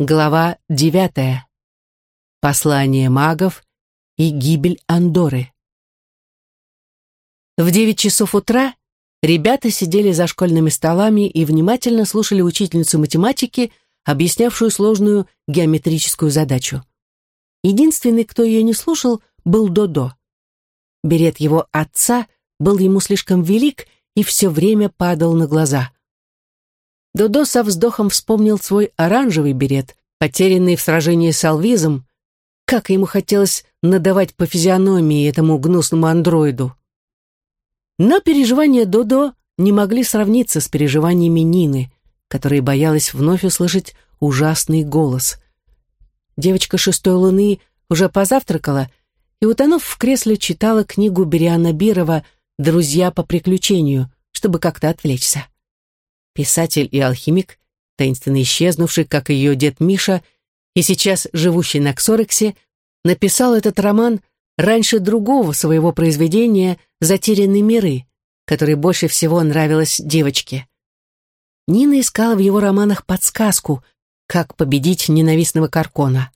Глава девятая. Послание магов и гибель Андоры. В девять часов утра ребята сидели за школьными столами и внимательно слушали учительницу математики, объяснявшую сложную геометрическую задачу. Единственный, кто ее не слушал, был Додо. Берет его отца был ему слишком велик и все время падал на глаза. Додо со вздохом вспомнил свой оранжевый берет, потерянный в сражении с Алвизом. Как ему хотелось надавать по физиономии этому гнусному андроиду. Но переживания Додо не могли сравниться с переживаниями Нины, которая боялась вновь услышать ужасный голос. Девочка шестой луны уже позавтракала и, утонув в кресле, читала книгу Бериана Бирова «Друзья по приключению», чтобы как-то отвлечься. Писатель и алхимик, таинственно исчезнувший, как ее дед Миша, и сейчас живущий на Ксорексе, написал этот роман раньше другого своего произведения «Затерянные миры», который больше всего нравилось девочке. Нина искала в его романах подсказку, как победить ненавистного Каркона.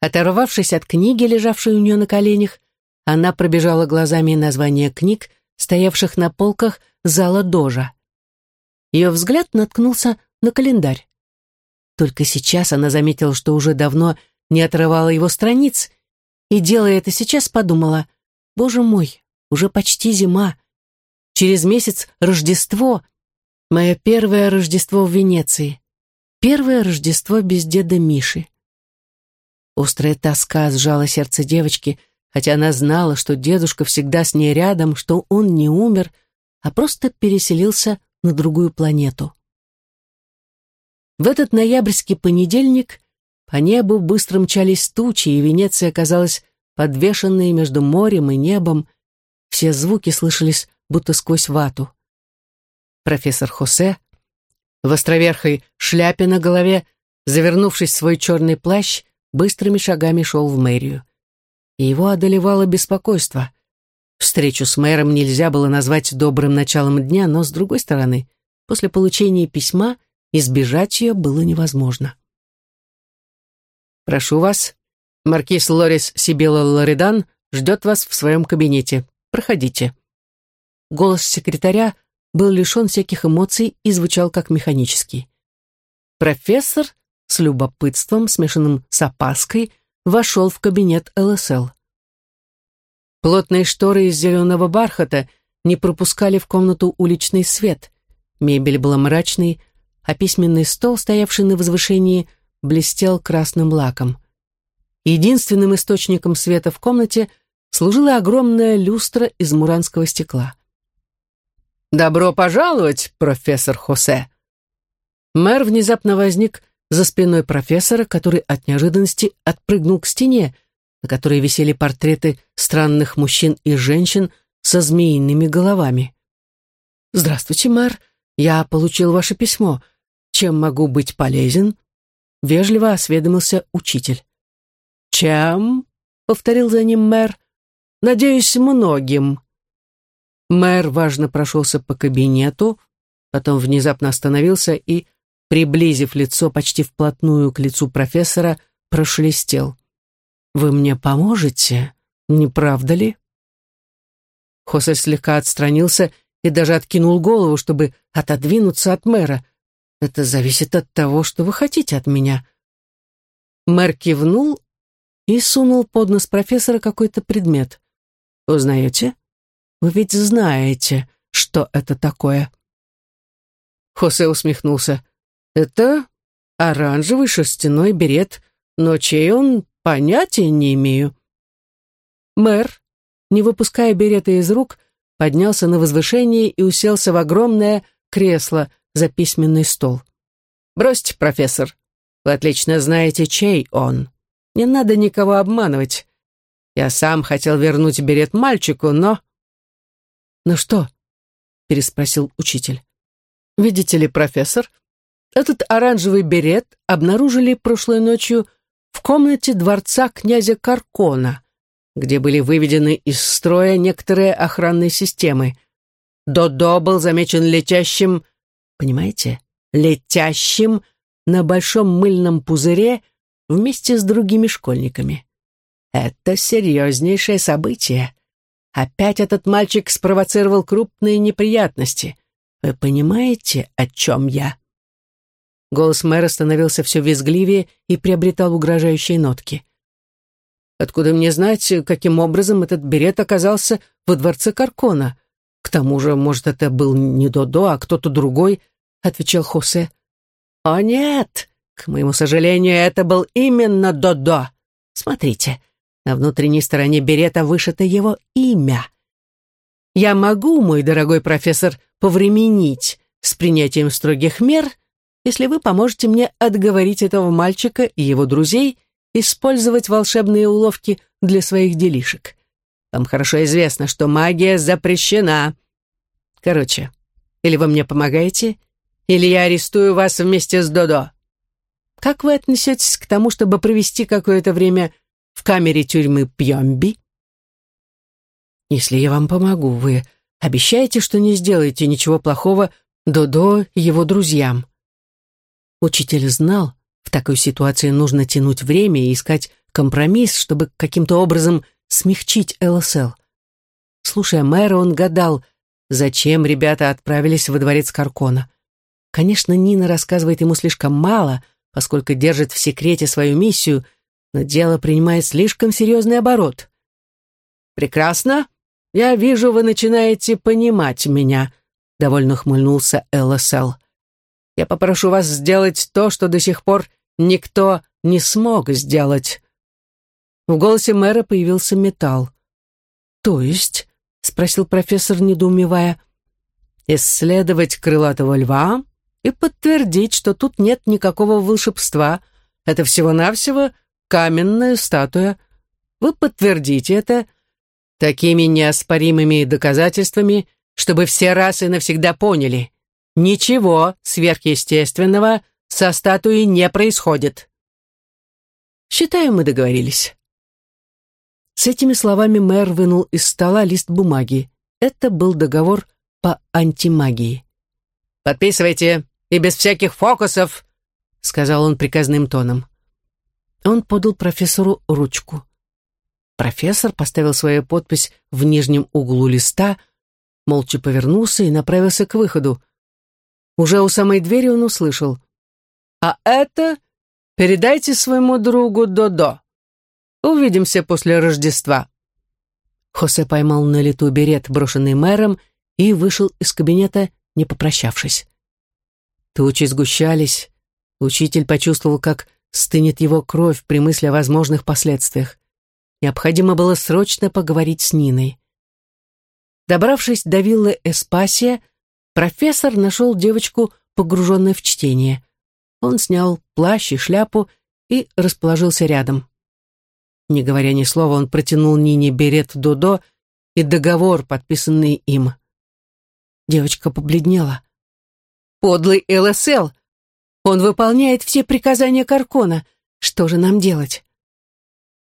Оторвавшись от книги, лежавшей у нее на коленях, она пробежала глазами названия книг, стоявших на полках зала Дожа. Ее взгляд наткнулся на календарь. Только сейчас она заметила, что уже давно не отрывала его страниц, и, делая это сейчас, подумала, «Боже мой, уже почти зима. Через месяц Рождество, мое первое Рождество в Венеции, первое Рождество без деда Миши». Острая тоска сжала сердце девочки, хотя она знала, что дедушка всегда с ней рядом, что он не умер, а просто переселился на другую планету. В этот ноябрьский понедельник по небу быстро мчались тучи, и Венеция оказалась подвешенной между морем и небом. Все звуки слышались будто сквозь вату. Профессор Хосе в островерхой шляпе на голове, завернувшись в свой черный плащ, быстрыми шагами шел в мэрию. И его одолевало беспокойство. Встречу с мэром нельзя было назвать добрым началом дня, но, с другой стороны, после получения письма избежать ее было невозможно. «Прошу вас, маркиз Лорис Сибила Лоредан ждет вас в своем кабинете. Проходите». Голос секретаря был лишен всяких эмоций и звучал как механический. Профессор с любопытством, смешанным с опаской, вошел в кабинет ЛСЛ. Плотные шторы из зеленого бархата не пропускали в комнату уличный свет. Мебель была мрачной, а письменный стол, стоявший на возвышении, блестел красным лаком. Единственным источником света в комнате служила огромная люстра из муранского стекла. «Добро пожаловать, профессор Хосе!» Мэр внезапно возник за спиной профессора, который от неожиданности отпрыгнул к стене, на которой висели портреты странных мужчин и женщин со змеиными головами. «Здравствуйте, мэр. Я получил ваше письмо. Чем могу быть полезен?» Вежливо осведомился учитель. «Чем?» — повторил за ним мэр. «Надеюсь, многим». Мэр важно прошелся по кабинету, потом внезапно остановился и, приблизив лицо почти вплотную к лицу профессора, прошелестел. Вы мне поможете, не правда ли?» Хосе слегка отстранился и даже откинул голову, чтобы отодвинуться от мэра. «Это зависит от того, что вы хотите от меня». Мэр кивнул и сунул под нос профессора какой-то предмет. «Узнаете? Вы ведь знаете, что это такое». Хосе усмехнулся. «Это оранжевый шерстяной берет, но чей он, Понятия не имею. Мэр, не выпуская берета из рук, поднялся на возвышение и уселся в огромное кресло за письменный стол. «Бросьте, профессор, вы отлично знаете, чей он. Не надо никого обманывать. Я сам хотел вернуть берет мальчику, но...» «Ну что?» — переспросил учитель. «Видите ли, профессор, этот оранжевый берет обнаружили прошлой ночью в комнате дворца князя Каркона, где были выведены из строя некоторые охранные системы. Додо был замечен летящим, понимаете, летящим на большом мыльном пузыре вместе с другими школьниками. Это серьезнейшее событие. Опять этот мальчик спровоцировал крупные неприятности. Вы понимаете, о чем я?» Голос мэра становился все визгливее и приобретал угрожающие нотки. «Откуда мне знать, каким образом этот берет оказался во дворце Каркона? К тому же, может, это был не Додо, а кто-то другой?» — отвечал Хосе. «О нет! К моему сожалению, это был именно Додо. Смотрите, на внутренней стороне берета вышито его имя. Я могу, мой дорогой профессор, повременить с принятием строгих мер, если вы поможете мне отговорить этого мальчика и его друзей использовать волшебные уловки для своих делишек. Вам хорошо известно, что магия запрещена. Короче, или вы мне помогаете, или я арестую вас вместе с Додо. Как вы отнесетесь к тому, чтобы провести какое-то время в камере тюрьмы Пьемби? Если я вам помогу, вы обещаете, что не сделаете ничего плохого Додо и его друзьям? Учитель знал, в такой ситуации нужно тянуть время и искать компромисс, чтобы каким-то образом смягчить ЛСЛ. Слушая мэра, он гадал, зачем ребята отправились во дворец Каркона. Конечно, Нина рассказывает ему слишком мало, поскольку держит в секрете свою миссию — но дело принимает слишком серьезный оборот. «Прекрасно. Я вижу, вы начинаете понимать меня», — довольно хмыльнулся ЛСЛ. «Я попрошу вас сделать то, что до сих пор никто не смог сделать». В голосе мэра появился металл. «То есть?» — спросил профессор, недоумевая. «Исследовать крылатого льва и подтвердить, что тут нет никакого волшебства. Это всего-навсего каменная статуя. Вы подтвердите это такими неоспоримыми доказательствами, чтобы все расы навсегда поняли. Ничего сверхъестественного со статуей не происходит. Считаю, мы договорились. С этими словами мэр вынул из стола лист бумаги. Это был договор по антимагии. «Подписывайте, и без всяких фокусов», — сказал он приказным тоном. Он подал профессору ручку. Профессор поставил свою подпись в нижнем углу листа, молча повернулся и направился к выходу. Уже у самой двери он услышал. «А это передайте своему другу Додо. Увидимся после Рождества». Хосе поймал на лету берет, брошенный мэром, и вышел из кабинета, не попрощавшись. Тучи сгущались. Учитель почувствовал, как стынет его кровь при мысли о возможных последствиях. Необходимо было срочно поговорить с Ниной. Добравшись до виллы Эспасия, профессор нашел девочку, погруженной в чтение. Он снял плащ и шляпу и расположился рядом. Не говоря ни слова, он протянул Нине берет Додо и договор, подписанный им. Девочка побледнела. «Подлый ЛСЛ! Он выполняет все приказания Каркона. Что же нам делать?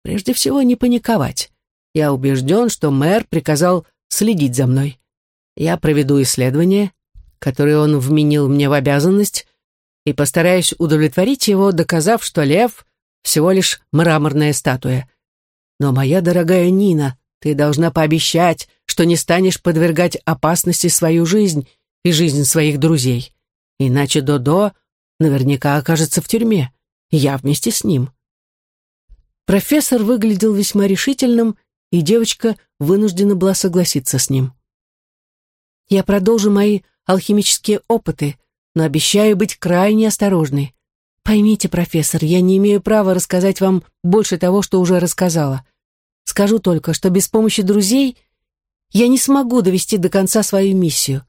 Прежде всего, не паниковать. Я убежден, что мэр приказал следить за мной. Я проведу исследование, которое он вменил мне в обязанность, и постараюсь удовлетворить его, доказав, что лев — всего лишь мраморная статуя. Но, моя дорогая Нина, ты должна пообещать, что не станешь подвергать опасности свою жизнь и жизнь своих друзей. Иначе Додо наверняка окажется в тюрьме. Я вместе с ним. Профессор выглядел весьма решительным, и девочка вынуждена была согласиться с ним. Я продолжу мои алхимические опыты, но обещаю быть крайне осторожной. Поймите, профессор, я не имею права рассказать вам больше того, что уже рассказала. Скажу только, что без помощи друзей я не смогу довести до конца свою миссию.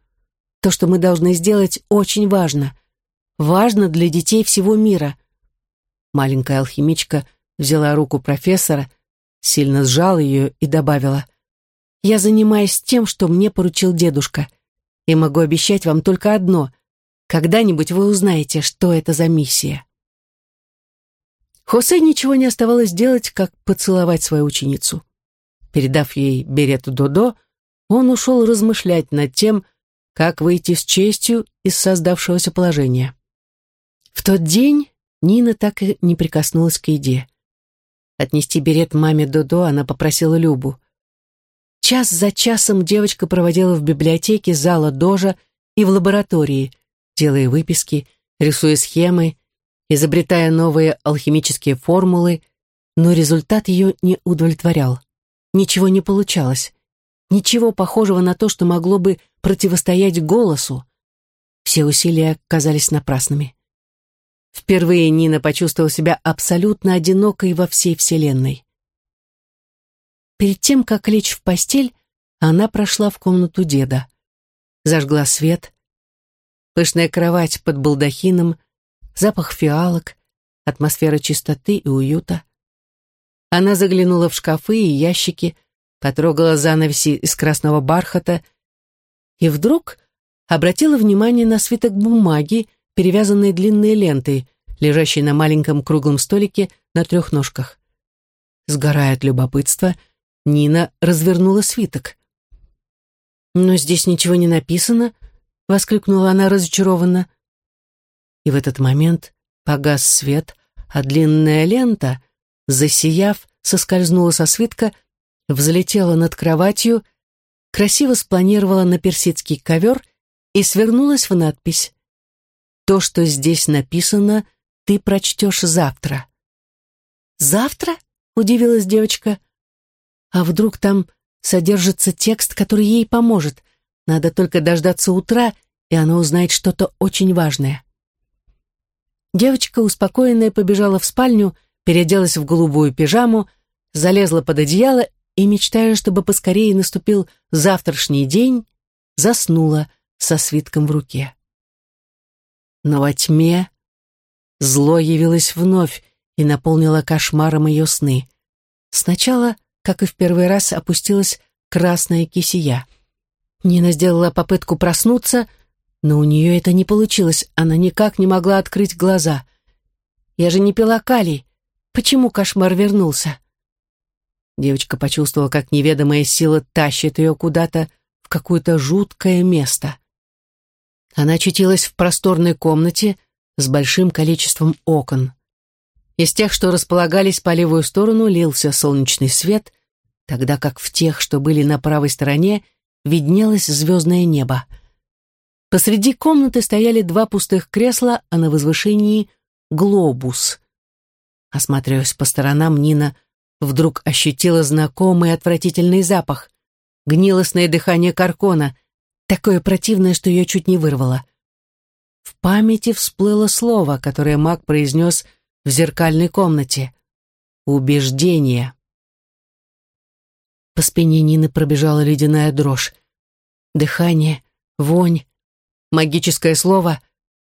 То, что мы должны сделать, очень важно важно для детей всего мира. Маленькая алхимичка взяла руку профессора, сильно сжала ее и добавила, «Я занимаюсь тем, что мне поручил дедушка, и могу обещать вам только одно — когда-нибудь вы узнаете, что это за миссия». Хосе ничего не оставалось делать, как поцеловать свою ученицу. Передав ей берету Додо, он ушел размышлять над тем, как выйти с честью из создавшегося положения. В тот день Нина так и не прикоснулась к еде. Отнести берет маме Додо она попросила Любу. Час за часом девочка проводила в библиотеке зала Дожа и в лаборатории, делая выписки, рисуя схемы, изобретая новые алхимические формулы, но результат ее не удовлетворял. Ничего не получалось. Ничего похожего на то, что могло бы противостоять голосу. Все усилия казались напрасными. Впервые Нина почувствовала себя абсолютно одинокой во всей Вселенной. Перед тем, как лечь в постель, она прошла в комнату деда. Зажгла свет. Пышная кровать под балдахином, запах фиалок, атмосфера чистоты и уюта. Она заглянула в шкафы и ящики, потрогала занавеси из красного бархата и вдруг обратила внимание на свиток бумаги, перевязанный длинной лентой, лежащей на маленьком круглом столике на трех ножках. Сгорая от любопытства, Нина развернула свиток. «Но здесь ничего не написано», — воскликнула она разочарованно. И в этот момент погас свет, а длинная лента, засияв, соскользнула со свитка, взлетела над кроватью, красиво спланировала на персидский ковер и свернулась в надпись «То, что здесь написано, ты прочтешь завтра». «Завтра?» — удивилась девочка. «А вдруг там содержится текст, который ей поможет? Надо только дождаться утра, и она узнает что-то очень важное». Девочка, успокоенная, побежала в спальню, переоделась в голубую пижаму, залезла под одеяло и, мечтая, чтобы поскорее наступил завтрашний день, заснула со свитком в руке. Но во тьме зло явилось вновь и наполнило кошмаром ее сны. Сначала, как и в первый раз, опустилась красная кисия. Нина сделала попытку проснуться, но у нее это не получилось, она никак не могла открыть глаза. «Я же не пила калий. Почему кошмар вернулся?» Девочка почувствовала, как неведомая сила тащит ее куда-то в какое-то жуткое место. Она очутилась в просторной комнате с большим количеством окон. Из тех, что располагались по левую сторону, лился солнечный свет, тогда как в тех, что были на правой стороне, виднелось звездное небо. Посреди комнаты стояли два пустых кресла, а на возвышении — глобус. Осматриваясь по сторонам, Нина вдруг ощутила знакомый отвратительный запах. Гнилостное дыхание каркона, такое противное, что ее чуть не вырвало. В памяти всплыло слово, которое маг произнес в зеркальной комнате. «Убеждение». По спине Нины пробежала ледяная дрожь. Дыхание, вонь, магическое слово.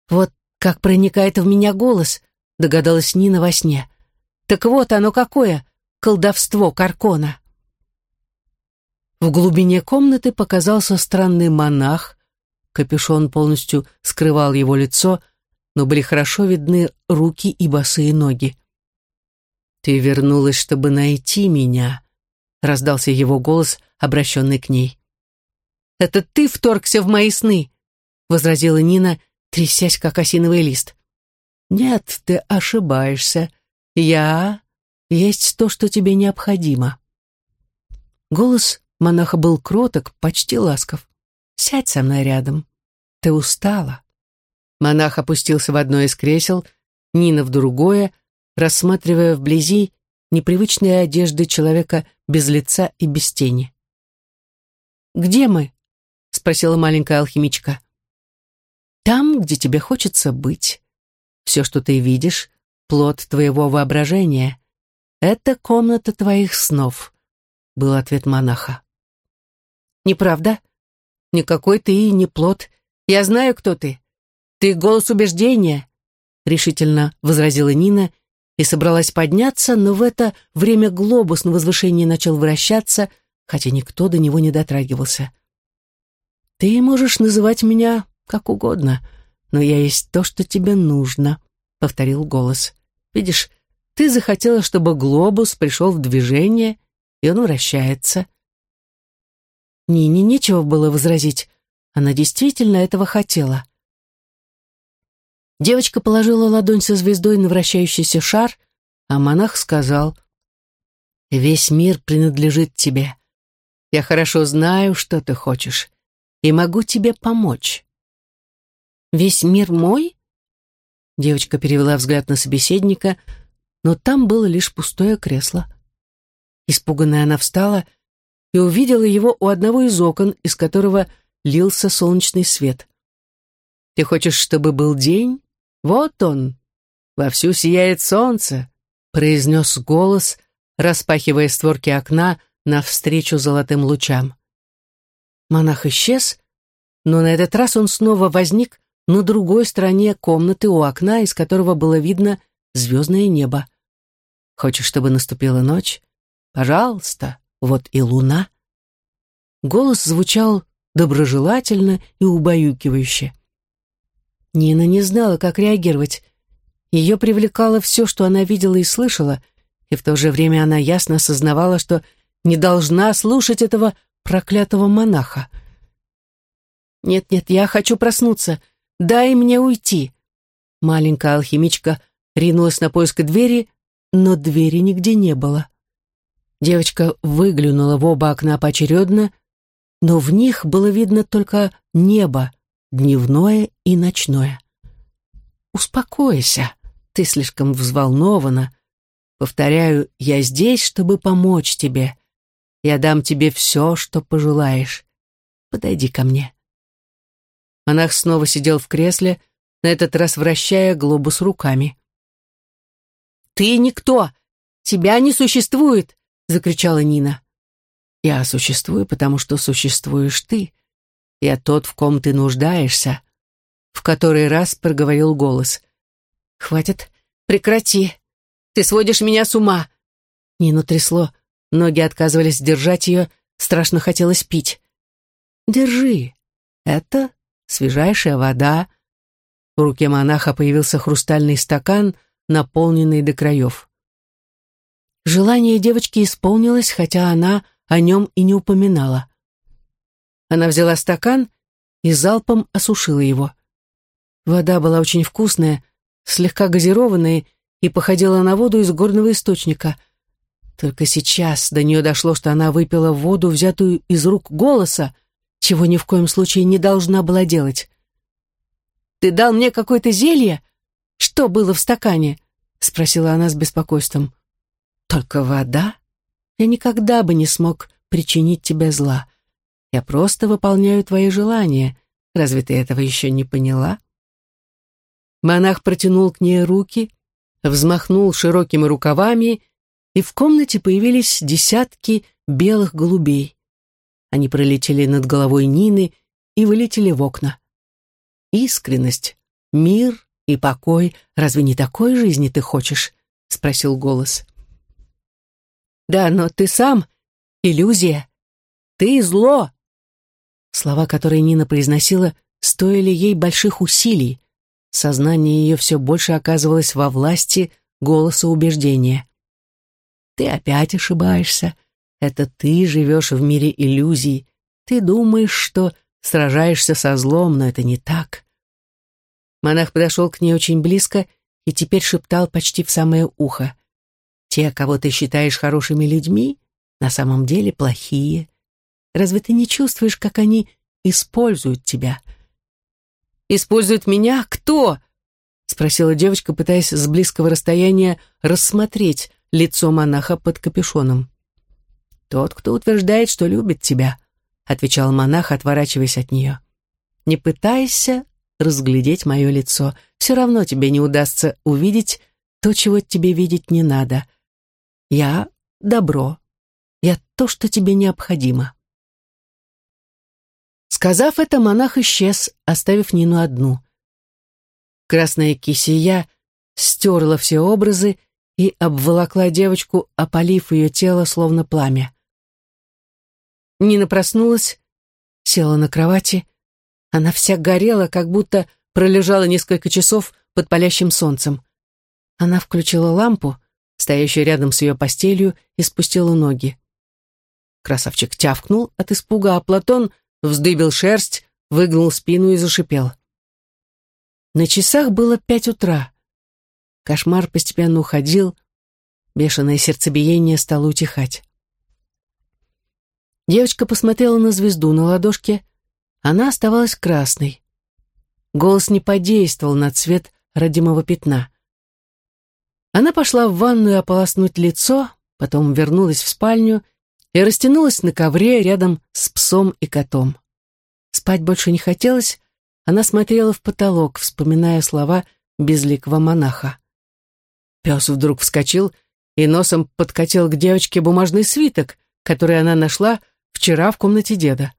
Вот как проникает в меня голос, догадалась Нина во сне. Так вот оно какое, колдовство Каркона. В глубине комнаты показался странный монах. Капюшон полностью скрывал его лицо, но были хорошо видны руки и босые ноги. «Ты вернулась, чтобы найти меня», — раздался его голос, обращенный к ней. «Это ты вторгся в мои сны», — возразила Нина, трясясь, как осиновый лист. «Нет, ты ошибаешься. Я есть то, что тебе необходимо». Голос монаха был кроток, почти ласков. «Сядь со мной рядом. Ты устала». Монах опустился в одно из кресел, Нина в другое, рассматривая вблизи непривычные одежды человека без лица и без тени. «Где мы?» — спросила маленькая алхимичка. «Там, где тебе хочется быть. Все, что ты видишь, плод твоего воображения. Это комната твоих снов», — был ответ монаха. «Неправда. Никакой ты и не плод. Я знаю, кто ты. Ты голос убеждения», — решительно возразила Нина и собралась подняться, но в это время глобус на возвышении начал вращаться, хотя никто до него не дотрагивался. «Ты можешь называть меня как угодно, но я есть то, что тебе нужно», — повторил голос. «Видишь, ты захотела, чтобы глобус пришел в движение, и он вращается. Нине нечего было возразить. Она действительно этого хотела. Девочка положила ладонь со звездой на вращающийся шар, а монах сказал, «Весь мир принадлежит тебе. Я хорошо знаю, что ты хочешь, и могу тебе помочь». «Весь мир мой?» Девочка перевела взгляд на собеседника, но там было лишь пустое кресло. Испуганная она встала и увидела его у одного из окон, из которого лился солнечный свет. «Ты хочешь, чтобы был день? Вот он! Вовсю сияет солнце!» произнес голос, распахивая створки окна навстречу золотым лучам. Монах исчез, но на этот раз он снова возник на другой стороне комнаты у окна, из которого было видно звездное небо. Хочешь, чтобы наступила ночь? Пожалуйста, вот и луна. Голос звучал доброжелательно и убаюкивающе. Нина не знала, как реагировать. Ее привлекало все, что она видела и слышала, и в то же время она ясно осознавала, что не должна слушать этого проклятого монаха. «Нет-нет, я хочу проснуться. Дай мне уйти!» Маленькая алхимичка ринулась на поиск двери, но двери нигде не было. Девочка выглянула в оба окна поочередно, но в них было видно только небо, дневное и ночное. «Успокойся, ты слишком взволнована. Повторяю, я здесь, чтобы помочь тебе. Я дам тебе все, что пожелаешь. Подойди ко мне». Монах снова сидел в кресле, на этот раз вращая глобус руками. «Ты никто! Тебя не существует!» — закричала Нина. «Я существую, потому что существуешь ты. Я тот, в ком ты нуждаешься», — в который раз проговорил голос. «Хватит, прекрати. Ты сводишь меня с ума». Нину трясло, ноги отказывались держать ее, страшно хотелось пить. «Держи. Это свежайшая вода. В руке монаха появился хрустальный стакан, наполненный до краев. Желание девочки исполнилось, хотя она о нем и не упоминала. Она взяла стакан и залпом осушила его. Вода была очень вкусная, слегка газированная и походила на воду из горного источника. Только сейчас до нее дошло, что она выпила воду, взятую из рук голоса, чего ни в коем случае не должна была делать. «Ты дал мне какое-то зелье? Что было в стакане?» — спросила она с беспокойством. «Только вода? Я никогда бы не смог причинить тебе зла. Я просто выполняю твои желания. Разве ты этого еще не поняла?» Монах протянул к ней руки, взмахнул широкими рукавами, и в комнате появились десятки белых голубей. Они пролетели над головой Нины и вылетели в окна. Искренность, мир и покой, разве не такой жизни ты хочешь? Спросил голос. Да, но ты сам — иллюзия. Ты — зло. Слова, которые Нина произносила, стоили ей больших усилий. Сознание ее все больше оказывалось во власти голоса убеждения. «Ты опять ошибаешься. Это ты живешь в мире иллюзий. Ты думаешь, что сражаешься со злом, но это не так. Монах подошел к ней очень близко и теперь шептал почти в самое ухо. Те, кого ты считаешь хорошими людьми, на самом деле плохие. Разве ты не чувствуешь, как они используют тебя? «Используют меня? Кто?» — спросила девочка, пытаясь с близкого расстояния рассмотреть лицо монаха под капюшоном. «Тот, кто утверждает, что любит тебя», — отвечал монах, отворачиваясь от нее. «Не пытайся разглядеть мое лицо. Все равно тебе не удастся увидеть то, чего тебе видеть не надо. Я — добро. Я то, что тебе необходимо». Сказав это, монах исчез, оставив Нину одну. Красная кисия стерла все образы и обволокла девочку, опалив ее тело, словно пламя. Нина проснулась, села на кровати. Она вся горела, как будто пролежала несколько часов под палящим солнцем. Она включила лампу, стоящую рядом с ее постелью, и спустила ноги. Красавчик тявкнул от испуга, а Платон вздыбил шерсть, выгнул спину и зашипел. На часах было пять утра. Кошмар постепенно уходил, бешеное сердцебиение стало утихать. Девочка посмотрела на звезду на ладошке. Она оставалась красной. Голос не подействовал на цвет родимого пятна. Она пошла в ванную ополоснуть лицо, потом вернулась в спальню и растянулась на ковре рядом с псом и котом. Спать больше не хотелось, она смотрела в потолок, вспоминая слова безликого монаха. Пес вдруг вскочил и носом подкатил к девочке бумажный свиток, который она нашла вчера в комнате деда.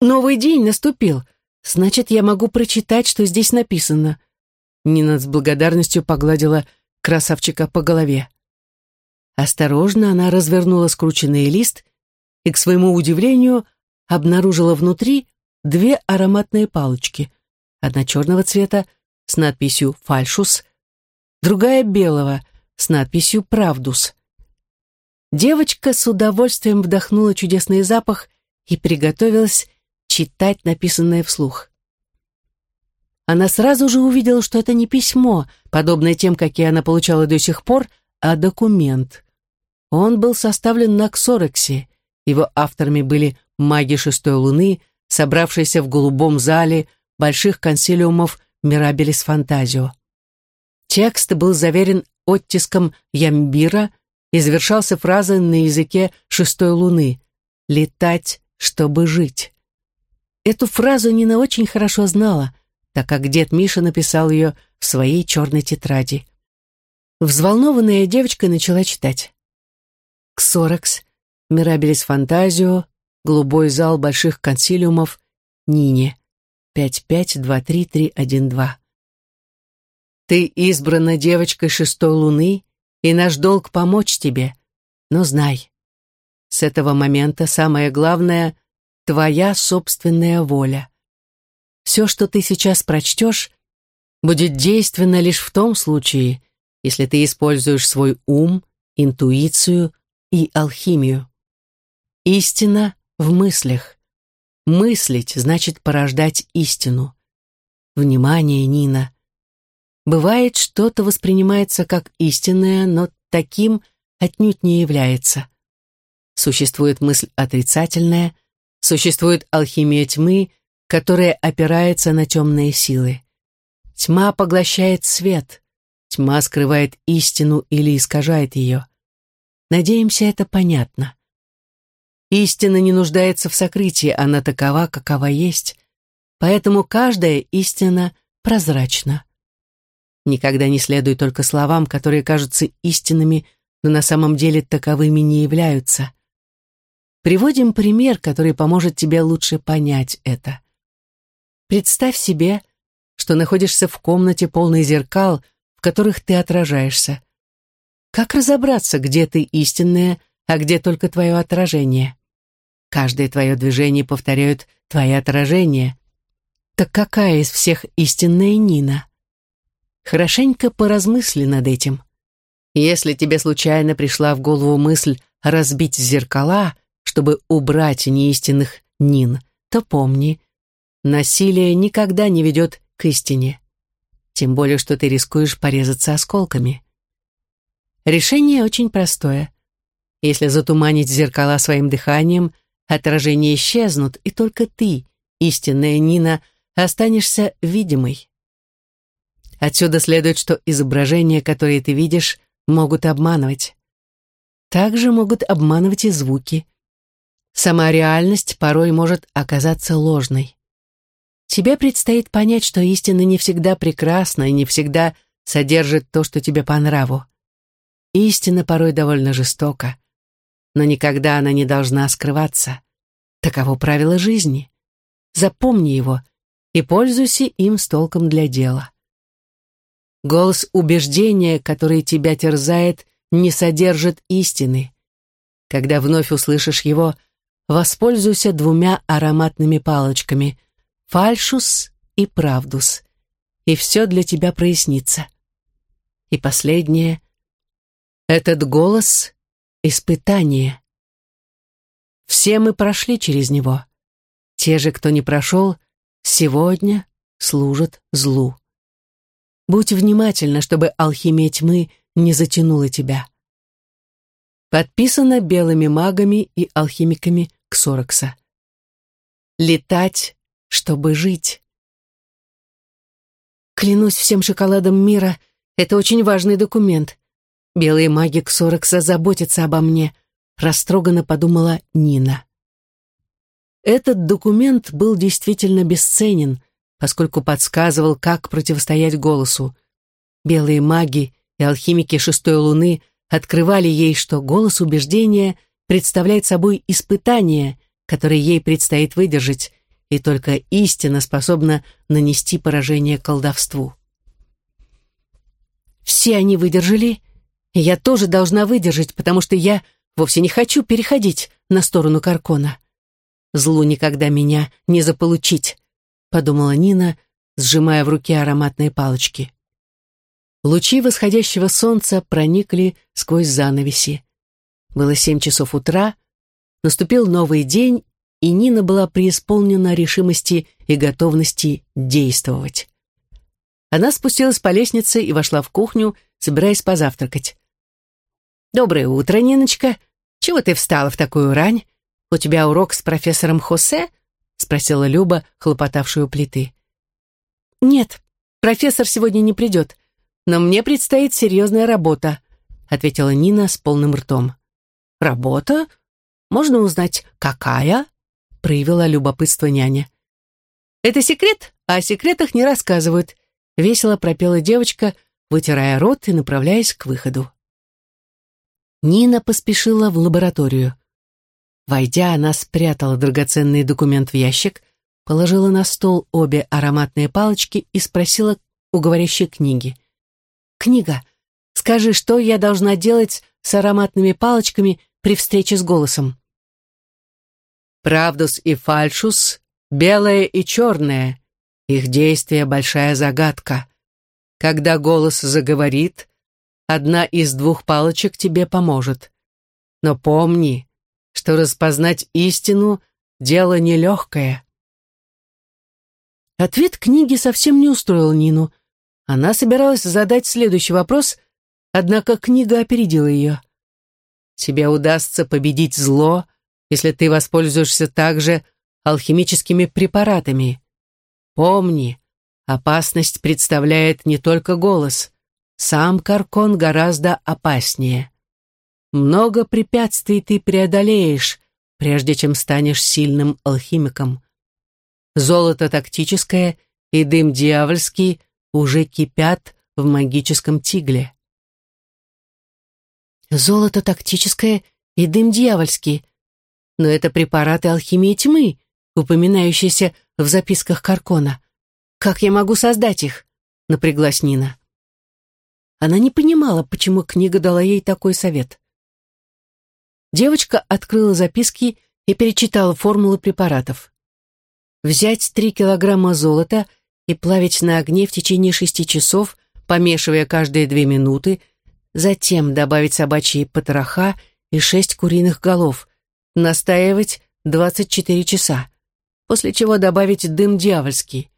«Новый день наступил. Значит, я могу прочитать, что здесь написано». Нина с благодарностью погладила красавчика по голове. Осторожно она развернула скрученный лист и, к своему удивлению, обнаружила внутри две ароматные палочки. Одна черного цвета с надписью «Фальшус», другая белого с надписью «Правдус». Девочка с удовольствием вдохнула чудесный запах и приготовилась читать написанное вслух. Она сразу же увидела, что это не письмо, подобное тем, какие она получала до сих пор, а документ. Он был составлен на Ксорексе. Его авторами были маги шестой луны, собравшиеся в голубом зале больших консилиумов Мирабелис Фантазио. Текст был заверен оттиском ямбира – и завершался фразой на языке шестой луны «летать, чтобы жить». Эту фразу Нина очень хорошо знала, так как дед Миша написал ее в своей черной тетради. Взволнованная девочка начала читать. «Ксоракс», «Мирабелис Фантазио», «Голубой зал больших консилиумов», «Нине», 5523312. «Ты избрана девочкой шестой луны и наш долг помочь тебе. Но знай, с этого момента самое главное — твоя собственная воля. Все, что ты сейчас прочтешь, будет действенно лишь в том случае, если ты используешь свой ум, интуицию и алхимию. Истина в мыслях. Мыслить значит порождать истину. Внимание, Нина. Бывает, что-то воспринимается как истинное, но таким отнюдь не является. Существует мысль отрицательная, существует алхимия тьмы, которая опирается на темные силы. Тьма поглощает свет, тьма скрывает истину или искажает ее. Надеемся, это понятно. Истина не нуждается в сокрытии, она такова, какова есть, поэтому каждая истина прозрачна. Никогда не следуй только словам, которые кажутся истинными, но на самом деле таковыми не являются. Приводим пример, который поможет тебе лучше понять это. Представь себе, что находишься в комнате полной зеркал, в которых ты отражаешься. Как разобраться, где ты истинная, а где только твое отражение? Каждое твое движение повторяют твои отражения. Так какая из всех истинная Нина? Хорошенько поразмысли над этим. Если тебе случайно пришла в голову мысль разбить зеркала, чтобы убрать неистинных Нин, то помни, насилие никогда не ведет к истине. Тем более, что ты рискуешь порезаться осколками. Решение очень простое. Если затуманить зеркала своим дыханием, отражения исчезнут, и только ты, истинная Нина, останешься видимой. Отсюда следует, что изображения, которые ты видишь, могут обманывать. Также могут обманывать и звуки. Сама реальность порой может оказаться ложной. Тебе предстоит понять, что истина не всегда прекрасна и не всегда содержит то, что тебе по нраву. Истина порой довольно жестока, но никогда она не должна скрываться. Таково правило жизни. Запомни его и пользуйся им с толком для дела. Голос убеждения, который тебя терзает, не содержит истины. Когда вновь услышишь его, воспользуйся двумя ароматными палочками — фальшус и правдус, и все для тебя прояснится. И последнее — этот голос — испытание. Все мы прошли через него. Те же, кто не прошел, сегодня служат злу. Будь внимательна, чтобы алхимия тьмы не затянула тебя. Подписано белыми магами и алхимиками Ксорокса. Летать, чтобы жить. Клянусь всем шоколадом мира, это очень важный документ. Белые маги Ксорокса заботятся обо мне, растроганно подумала Нина. Этот документ был действительно бесценен, поскольку подсказывал, как противостоять голосу. Белые маги и алхимики шестой луны открывали ей, что голос убеждения представляет собой испытание, которое ей предстоит выдержать, и только истина способна нанести поражение колдовству. Все они выдержали, я тоже должна выдержать, потому что я вовсе не хочу переходить на сторону Каркона. Злу никогда меня не заполучить, подумала Нина, сжимая в руке ароматные палочки. Лучи восходящего солнца проникли сквозь занавеси. Было семь часов утра, наступил новый день, и Нина была преисполнена решимости и готовности действовать. Она спустилась по лестнице и вошла в кухню, собираясь позавтракать. «Доброе утро, Ниночка. Чего ты встала в такую рань? У тебя урок с профессором Хосе?» — спросила Люба, хлопотавшую плиты. «Нет, профессор сегодня не придет, но мне предстоит серьезная работа», — ответила Нина с полным ртом. «Работа? Можно узнать, какая?» проявила любопытство няня. «Это секрет, а о секретах не рассказывают», — весело пропела девочка, вытирая рот и направляясь к выходу. Нина поспешила в лабораторию. Войдя, она спрятала драгоценный документ в ящик, положила на стол обе ароматные палочки и спросила у говорящей книги. «Книга, скажи, что я должна делать с ароматными палочками при встрече с голосом?» Правдус и фальшус, белое и черное, их действие — большая загадка. Когда голос заговорит, одна из двух палочек тебе поможет. Но помни, что распознать истину — дело нелегкое. Ответ книги совсем не устроил Нину. Она собиралась задать следующий вопрос, однако книга опередила ее. Тебе удастся победить зло, если ты воспользуешься также алхимическими препаратами. Помни, опасность представляет не только голос. Сам Каркон гораздо опаснее. Много препятствий ты преодолеешь, прежде чем станешь сильным алхимиком. Золото тактическое и дым дьявольский уже кипят в магическом тигле. Золото тактическое и дым дьявольский но это препараты алхимии тьмы, упоминающиеся в записках Каркона. Как я могу создать их? Напряглась Нина. Она не понимала, почему книга дала ей такой совет. Девочка открыла записки и перечитала формулы препаратов. Взять три килограмма золота и плавить на огне в течение шести часов, помешивая каждые две минуты, затем добавить собачьи потроха и шесть куриных голов, настаивать 24 часа, после чего добавить дым дьявольский.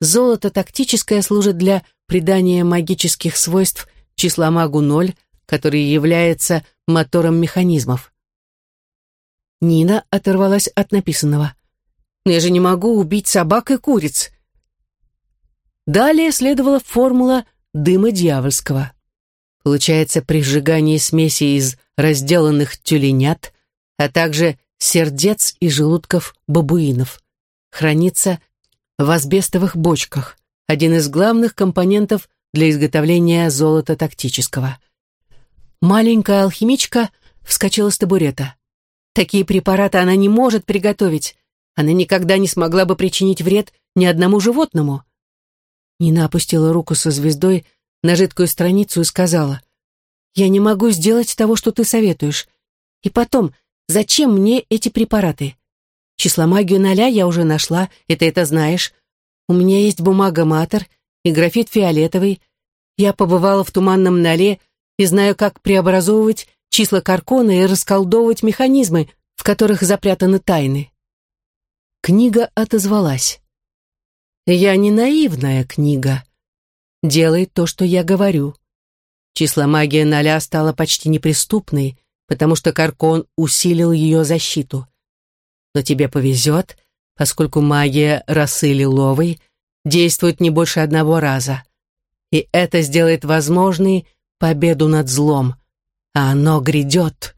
Золото тактическое служит для придания магических свойств числа магу ноль, который является мотором механизмов. Нина оторвалась от написанного. «Но я же не могу убить собак и куриц». Далее следовала формула дыма дьявольского. Получается, при сжигании смеси из разделанных тюленят а также сердец и желудков бабуинов. Хранится в асбестовых бочках, один из главных компонентов для изготовления золота тактического. Маленькая алхимичка вскочила с табурета. Такие препараты она не может приготовить. Она никогда не смогла бы причинить вред ни одному животному. Нина опустила руку со звездой на жидкую страницу и сказала, «Я не могу сделать того, что ты советуешь. И потом, Зачем мне эти препараты? Числомагию ноля я уже нашла, и ты это знаешь. У меня есть бумага-матер и графит фиолетовый. Я побывала в туманном ноле и знаю, как преобразовывать числа Каркона и расколдовывать механизмы, в которых запрятаны тайны. Книга отозвалась. Я не наивная книга. Делай то, что я говорю. Числомагия Ноля стала почти неприступной, потому что Каркон усилил ее защиту. Но тебе повезет, поскольку магия росы лиловой действует не больше одного раза. И это сделает возможной победу над злом. А оно грядет.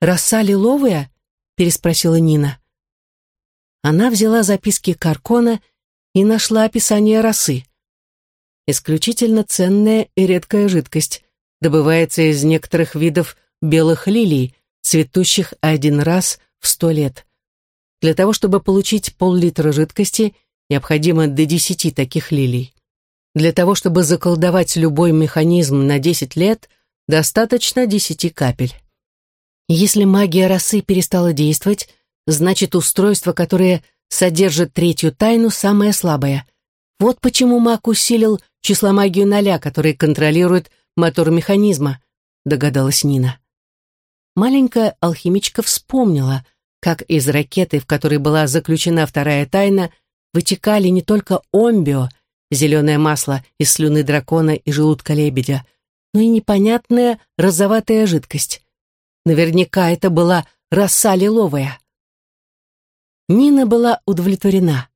«Роса лиловая?» — переспросила Нина. Она взяла записки Каркона и нашла описание росы. Исключительно ценная и редкая жидкость, добывается из некоторых видов белых лилий, цветущих один раз в сто лет. Для того, чтобы получить пол-литра жидкости, необходимо до десяти таких лилий. Для того, чтобы заколдовать любой механизм на десять лет, достаточно десяти капель. Если магия росы перестала действовать, значит устройство, которое содержит третью тайну, самое слабое. Вот почему маг усилил числомагию ноля, который контролирует мотор механизма, догадалась Нина. Маленькая алхимичка вспомнила, как из ракеты, в которой была заключена вторая тайна, вытекали не только омбио, зеленое масло из слюны дракона и желудка лебедя, но и непонятная розоватая жидкость. Наверняка это была роса лиловая. Нина была удовлетворена.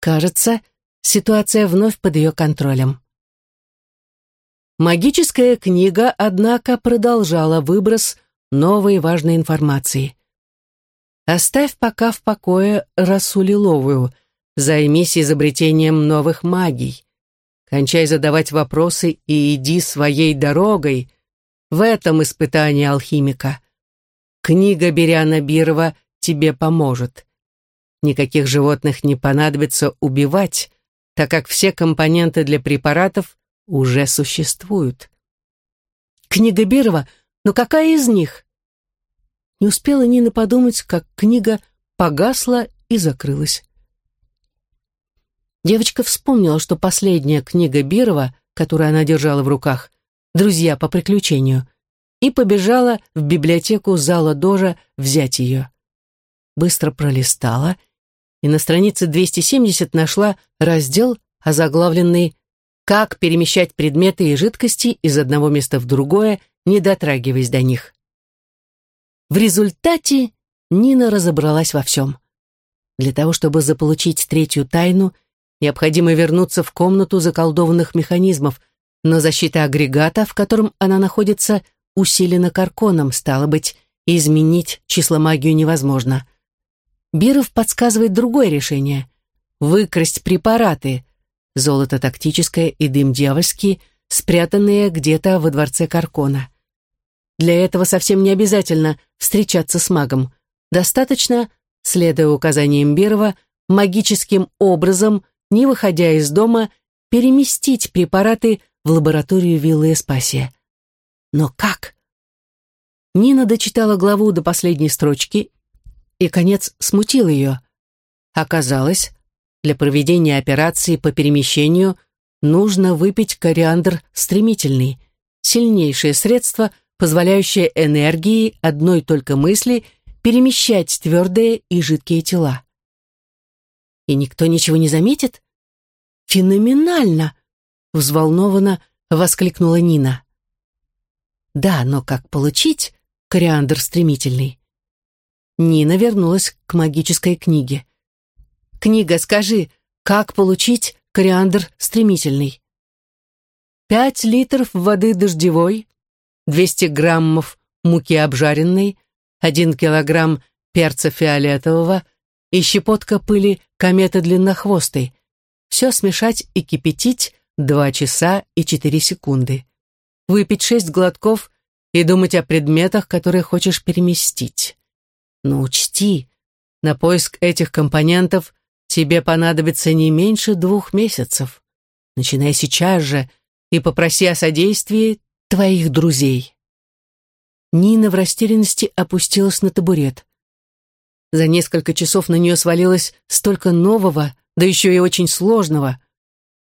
Кажется, ситуация вновь под ее контролем. Магическая книга, однако, продолжала выброс новой важной информации. Оставь пока в покое росу лиловую, займись изобретением новых магий. Кончай задавать вопросы и иди своей дорогой. В этом испытание алхимика. Книга Беряна Бирова тебе поможет. Никаких животных не понадобится убивать, так как все компоненты для препаратов уже существуют. Книга Бирова, но какая из них? Не успела Нина подумать, как книга погасла и закрылась. Девочка вспомнила, что последняя книга Бирова, которую она держала в руках, «Друзья по приключению», и побежала в библиотеку зала Дожа взять ее. Быстро пролистала и на странице 270 нашла раздел, озаглавленный «Как перемещать предметы и жидкости из одного места в другое, не дотрагиваясь до них». В результате Нина разобралась во всем. Для того, чтобы заполучить третью тайну – Необходимо вернуться в комнату заколдованных механизмов, но защита агрегата, в котором она находится, усилена карконом, стало быть, изменить числомагию невозможно. Биров подсказывает другое решение — выкрасть препараты, золото тактическое и дым дьявольский, спрятанные где-то во дворце Каркона. Для этого совсем не обязательно встречаться с магом. Достаточно, следуя указаниям Бирова, магическим образом не выходя из дома, переместить препараты в лабораторию виллы Эспасия. Но как? Нина дочитала главу до последней строчки, и конец смутил ее. Оказалось, для проведения операции по перемещению нужно выпить кориандр стремительный, сильнейшее средство, позволяющее энергии одной только мысли перемещать твердые и жидкие тела и никто ничего не заметит? Феноменально! Взволнованно воскликнула Нина. Да, но как получить кориандр стремительный? Нина вернулась к магической книге. «Книга, скажи, как получить кориандр стремительный?» «Пять литров воды дождевой, двести граммов муки обжаренной, один килограмм перца фиолетового, и щепотка пыли кометы длиннохвостой. Все смешать и кипятить два часа и четыре секунды. Выпить шесть глотков и думать о предметах, которые хочешь переместить. Но учти, на поиск этих компонентов тебе понадобится не меньше двух месяцев. Начинай сейчас же и попроси о содействии твоих друзей. Нина в растерянности опустилась на табурет. За несколько часов на нее свалилось столько нового, да еще и очень сложного.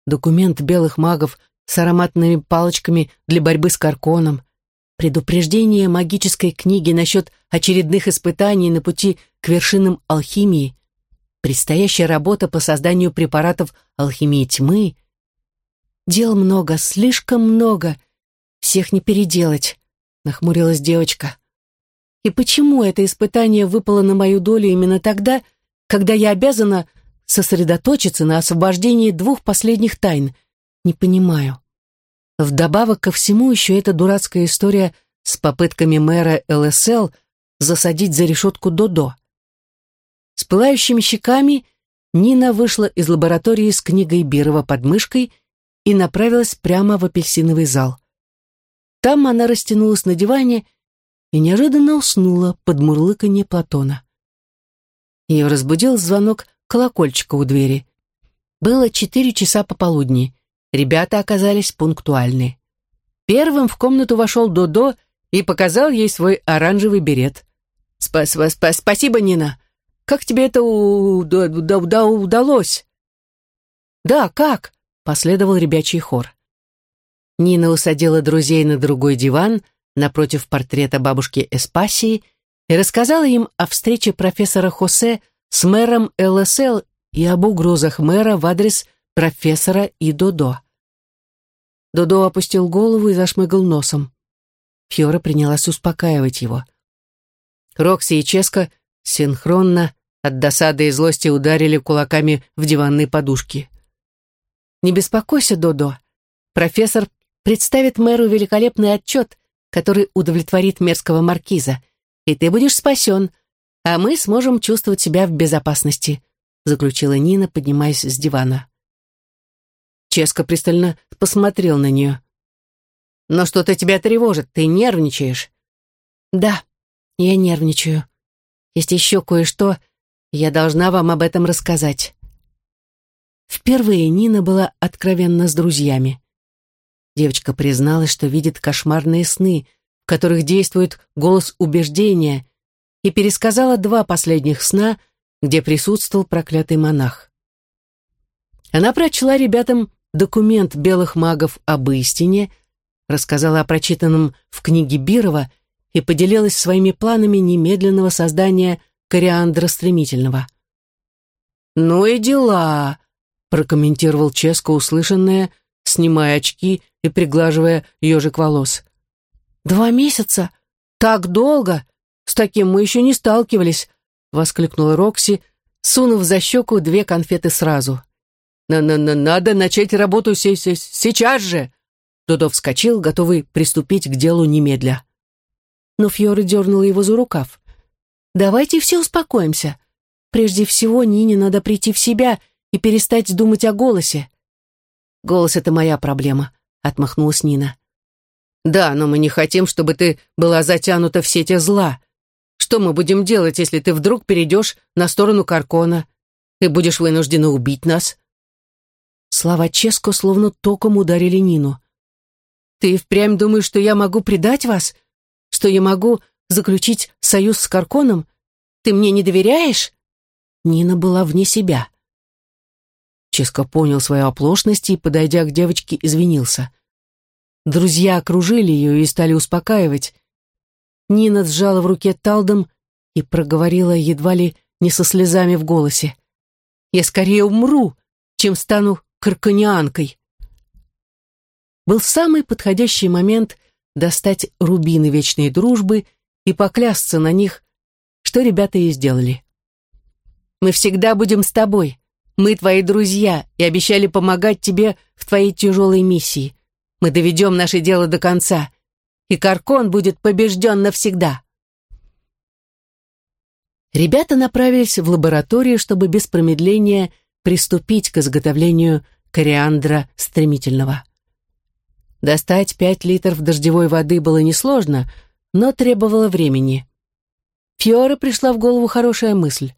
Документ белых магов с ароматными палочками для борьбы с карконом, предупреждение магической книги насчет очередных испытаний на пути к вершинам алхимии, предстоящая работа по созданию препаратов алхимии тьмы. Дел много, слишком много. Всех не переделать, нахмурилась девочка. И почему это испытание выпало на мою долю именно тогда, когда я обязана сосредоточиться на освобождении двух последних тайн? Не понимаю. Вдобавок ко всему еще эта дурацкая история с попытками мэра ЛСЛ засадить за решетку Додо. С пылающими щеками Нина вышла из лаборатории с книгой Бирова под мышкой и направилась прямо в апельсиновый зал. Там она растянулась на диване и неожиданно уснула под мурлыканье Платона. Ее разбудил звонок колокольчика у двери. Было четыре часа пополудни. Ребята оказались пунктуальны. Первым в комнату вошел Додо и показал ей свой оранжевый берет. «Спас, спас, спас, спасибо, Нина. Как тебе это у, да, да, да, удалось?» «Да, как?» — последовал ребячий хор. Нина усадила друзей на другой диван напротив портрета бабушки Эспасии и рассказала им о встрече профессора Хосе с мэром ЛСЛ и об угрозах мэра в адрес профессора и Додо. Додо опустил голову и зашмыгал носом. Фьора принялась успокаивать его. Рокси и Ческа синхронно от досады и злости ударили кулаками в диванные подушки. «Не беспокойся, Додо. Профессор представит мэру великолепный отчет, который удовлетворит мерзкого маркиза, и ты будешь спасен, а мы сможем чувствовать себя в безопасности», заключила Нина, поднимаясь с дивана. Ческо пристально посмотрел на нее. «Но что-то тебя тревожит, ты нервничаешь». «Да, я нервничаю. Есть еще кое-что, я должна вам об этом рассказать». Впервые Нина была откровенна с друзьями. Девочка призналась, что видит кошмарные сны, в которых действует голос убеждения, и пересказала два последних сна, где присутствовал проклятый монах. Она прочла ребятам документ белых магов об истине, рассказала о прочитанном в книге Бирова и поделилась своими планами немедленного создания кориандра стремительного. «Ну и дела», — прокомментировал Ческо услышанное, снимая очки и приглаживая ежик волос. «Два месяца? Так долго? С таким мы еще не сталкивались», — воскликнула Рокси, сунув за щеку две конфеты сразу. На -на -на «Надо начать работу сейчас же!» Додо вскочил, готовый приступить к делу немедля. Но Фьора дернула его за рукав. «Давайте все успокоимся. Прежде всего, Нине надо прийти в себя и перестать думать о голосе». «Голос — это моя проблема», — отмахнулась Нина. «Да, но мы не хотим, чтобы ты была затянута в сети зла. Что мы будем делать, если ты вдруг перейдешь на сторону Каркона? Ты будешь вынуждена убить нас?» Слова Ческо словно током ударили Нину. «Ты впрямь думаешь, что я могу предать вас? Что я могу заключить союз с Карконом? Ты мне не доверяешь?» Нина была вне себя. Ческо понял свою оплошность и, подойдя к девочке, извинился. Друзья окружили ее и стали успокаивать. Нина сжала в руке талдом и проговорила едва ли не со слезами в голосе. «Я скорее умру, чем стану карканианкой. Был самый подходящий момент достать рубины вечной дружбы и поклясться на них, что ребята и сделали. «Мы всегда будем с тобой. Мы твои друзья и обещали помогать тебе в твоей тяжелой миссии. Мы доведем наше дело до конца, и Каркон будет побежден навсегда». Ребята направились в лабораторию, чтобы без промедления приступить к изготовлению кориандра стремительного. Достать пять литров дождевой воды было несложно, но требовало времени. Фиоре пришла в голову хорошая мысль.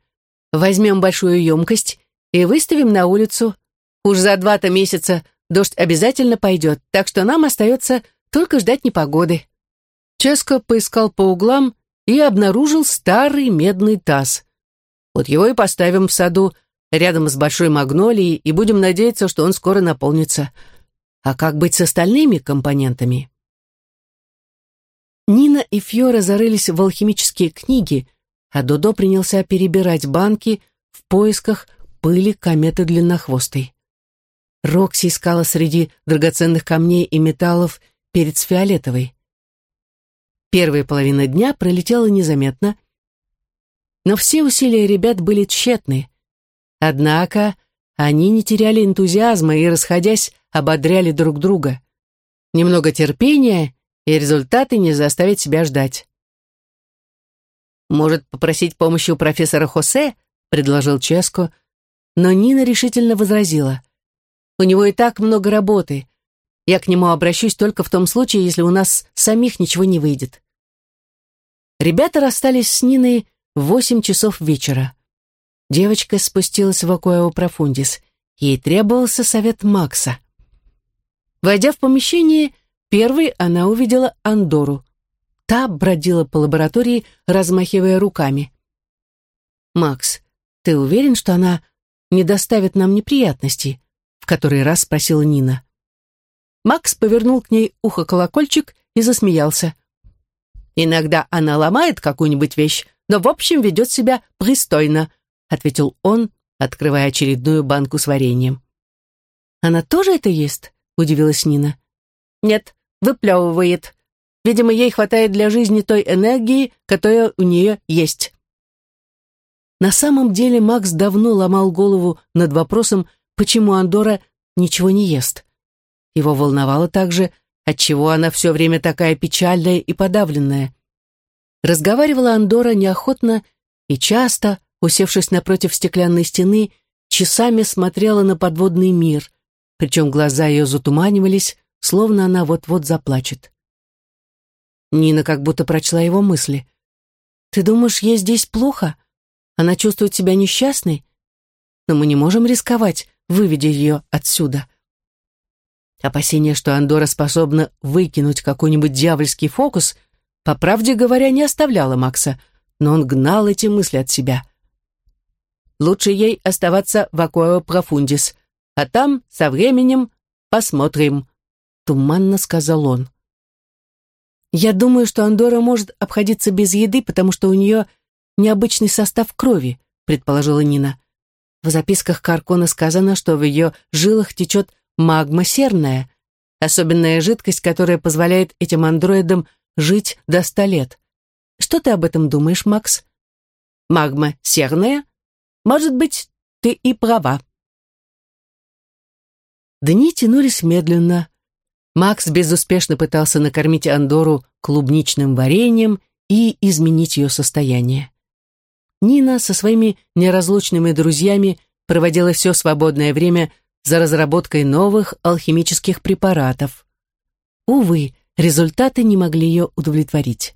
Возьмем большую емкость и выставим на улицу. Уж за два-то месяца дождь обязательно пойдет, так что нам остается только ждать непогоды. Ческо поискал по углам и обнаружил старый медный таз. Вот его и поставим в саду, рядом с большой магнолией и будем надеяться, что он скоро наполнится. А как быть с остальными компонентами? Нина и Фьора зарылись в алхимические книги, а Додо принялся перебирать банки, в поисках пыли кометы длиннохвостой. Рокси искала среди драгоценных камней и металлов перец фиолетовый. Первая половина дня пролетела незаметно, но все усилия ребят были тщетны. Однако они не теряли энтузиазма и, расходясь, ободряли друг друга. Немного терпения, и результаты не заставят себя ждать. «Может, попросить помощи у профессора Хосе?» — предложил Ческо, но Нина решительно возразила. «У него и так много работы. Я к нему обращусь только в том случае, если у нас самих ничего не выйдет». Ребята расстались с Ниной в восемь часов вечера. Девочка спустилась в Акуэо Профундис. Ей требовался совет Макса. Войдя в помещение, первой она увидела Андору. Та бродила по лаборатории, размахивая руками. «Макс, ты уверен, что она не доставит нам неприятностей?» В который раз спросила Нина. Макс повернул к ней ухо-колокольчик и засмеялся. «Иногда она ломает какую-нибудь вещь, но в общем ведет себя пристойно», ответил он, открывая очередную банку с вареньем. «Она тоже это ест?» удивилась Нина. «Нет, выплевывает. Видимо, ей хватает для жизни той энергии, которая у нее есть». На самом деле Макс давно ломал голову над вопросом, почему Андора ничего не ест. Его волновало также, отчего она все время такая печальная и подавленная. Разговаривала Андора неохотно и часто, усевшись напротив стеклянной стены, часами смотрела на подводный мир, причем глаза ее затуманивались, словно она вот-вот заплачет. Нина как будто прочла его мысли. «Ты думаешь, ей здесь плохо? Она чувствует себя несчастной? Но мы не можем рисковать, выведя ее отсюда». Опасение, что Андора способна выкинуть какой-нибудь дьявольский фокус, по правде говоря, не оставляло Макса, но он гнал эти мысли от себя. Лучше ей оставаться в Акуэо Профундис, а там со временем посмотрим», — туманно сказал он. «Я думаю, что Андора может обходиться без еды, потому что у нее необычный состав крови», — предположила Нина. В записках Каркона сказано, что в ее жилах течет магма серная, особенная жидкость, которая позволяет этим андроидам жить до ста лет. Что ты об этом думаешь, Макс? Магма серная? Может быть, ты и права. Дни тянулись медленно. Макс безуспешно пытался накормить Андору клубничным вареньем и изменить ее состояние. Нина со своими неразлучными друзьями проводила все свободное время за разработкой новых алхимических препаратов. Увы, результаты не могли ее удовлетворить.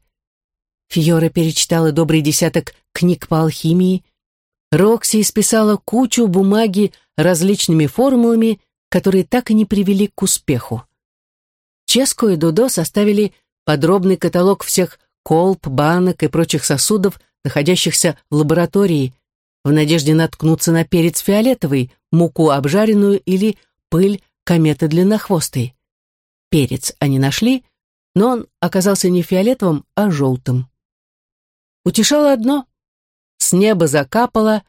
Фиора перечитала добрый десяток книг по алхимии, Рокси исписала кучу бумаги различными формулами, которые так и не привели к успеху. Ческо и Дудо составили подробный каталог всех колб, банок и прочих сосудов, находящихся в лаборатории, в надежде наткнуться на перец фиолетовый, муку обжаренную или пыль кометы длиннохвостой. Перец они нашли, но он оказался не фиолетовым, а желтым. Утешало одно. С неба закапало,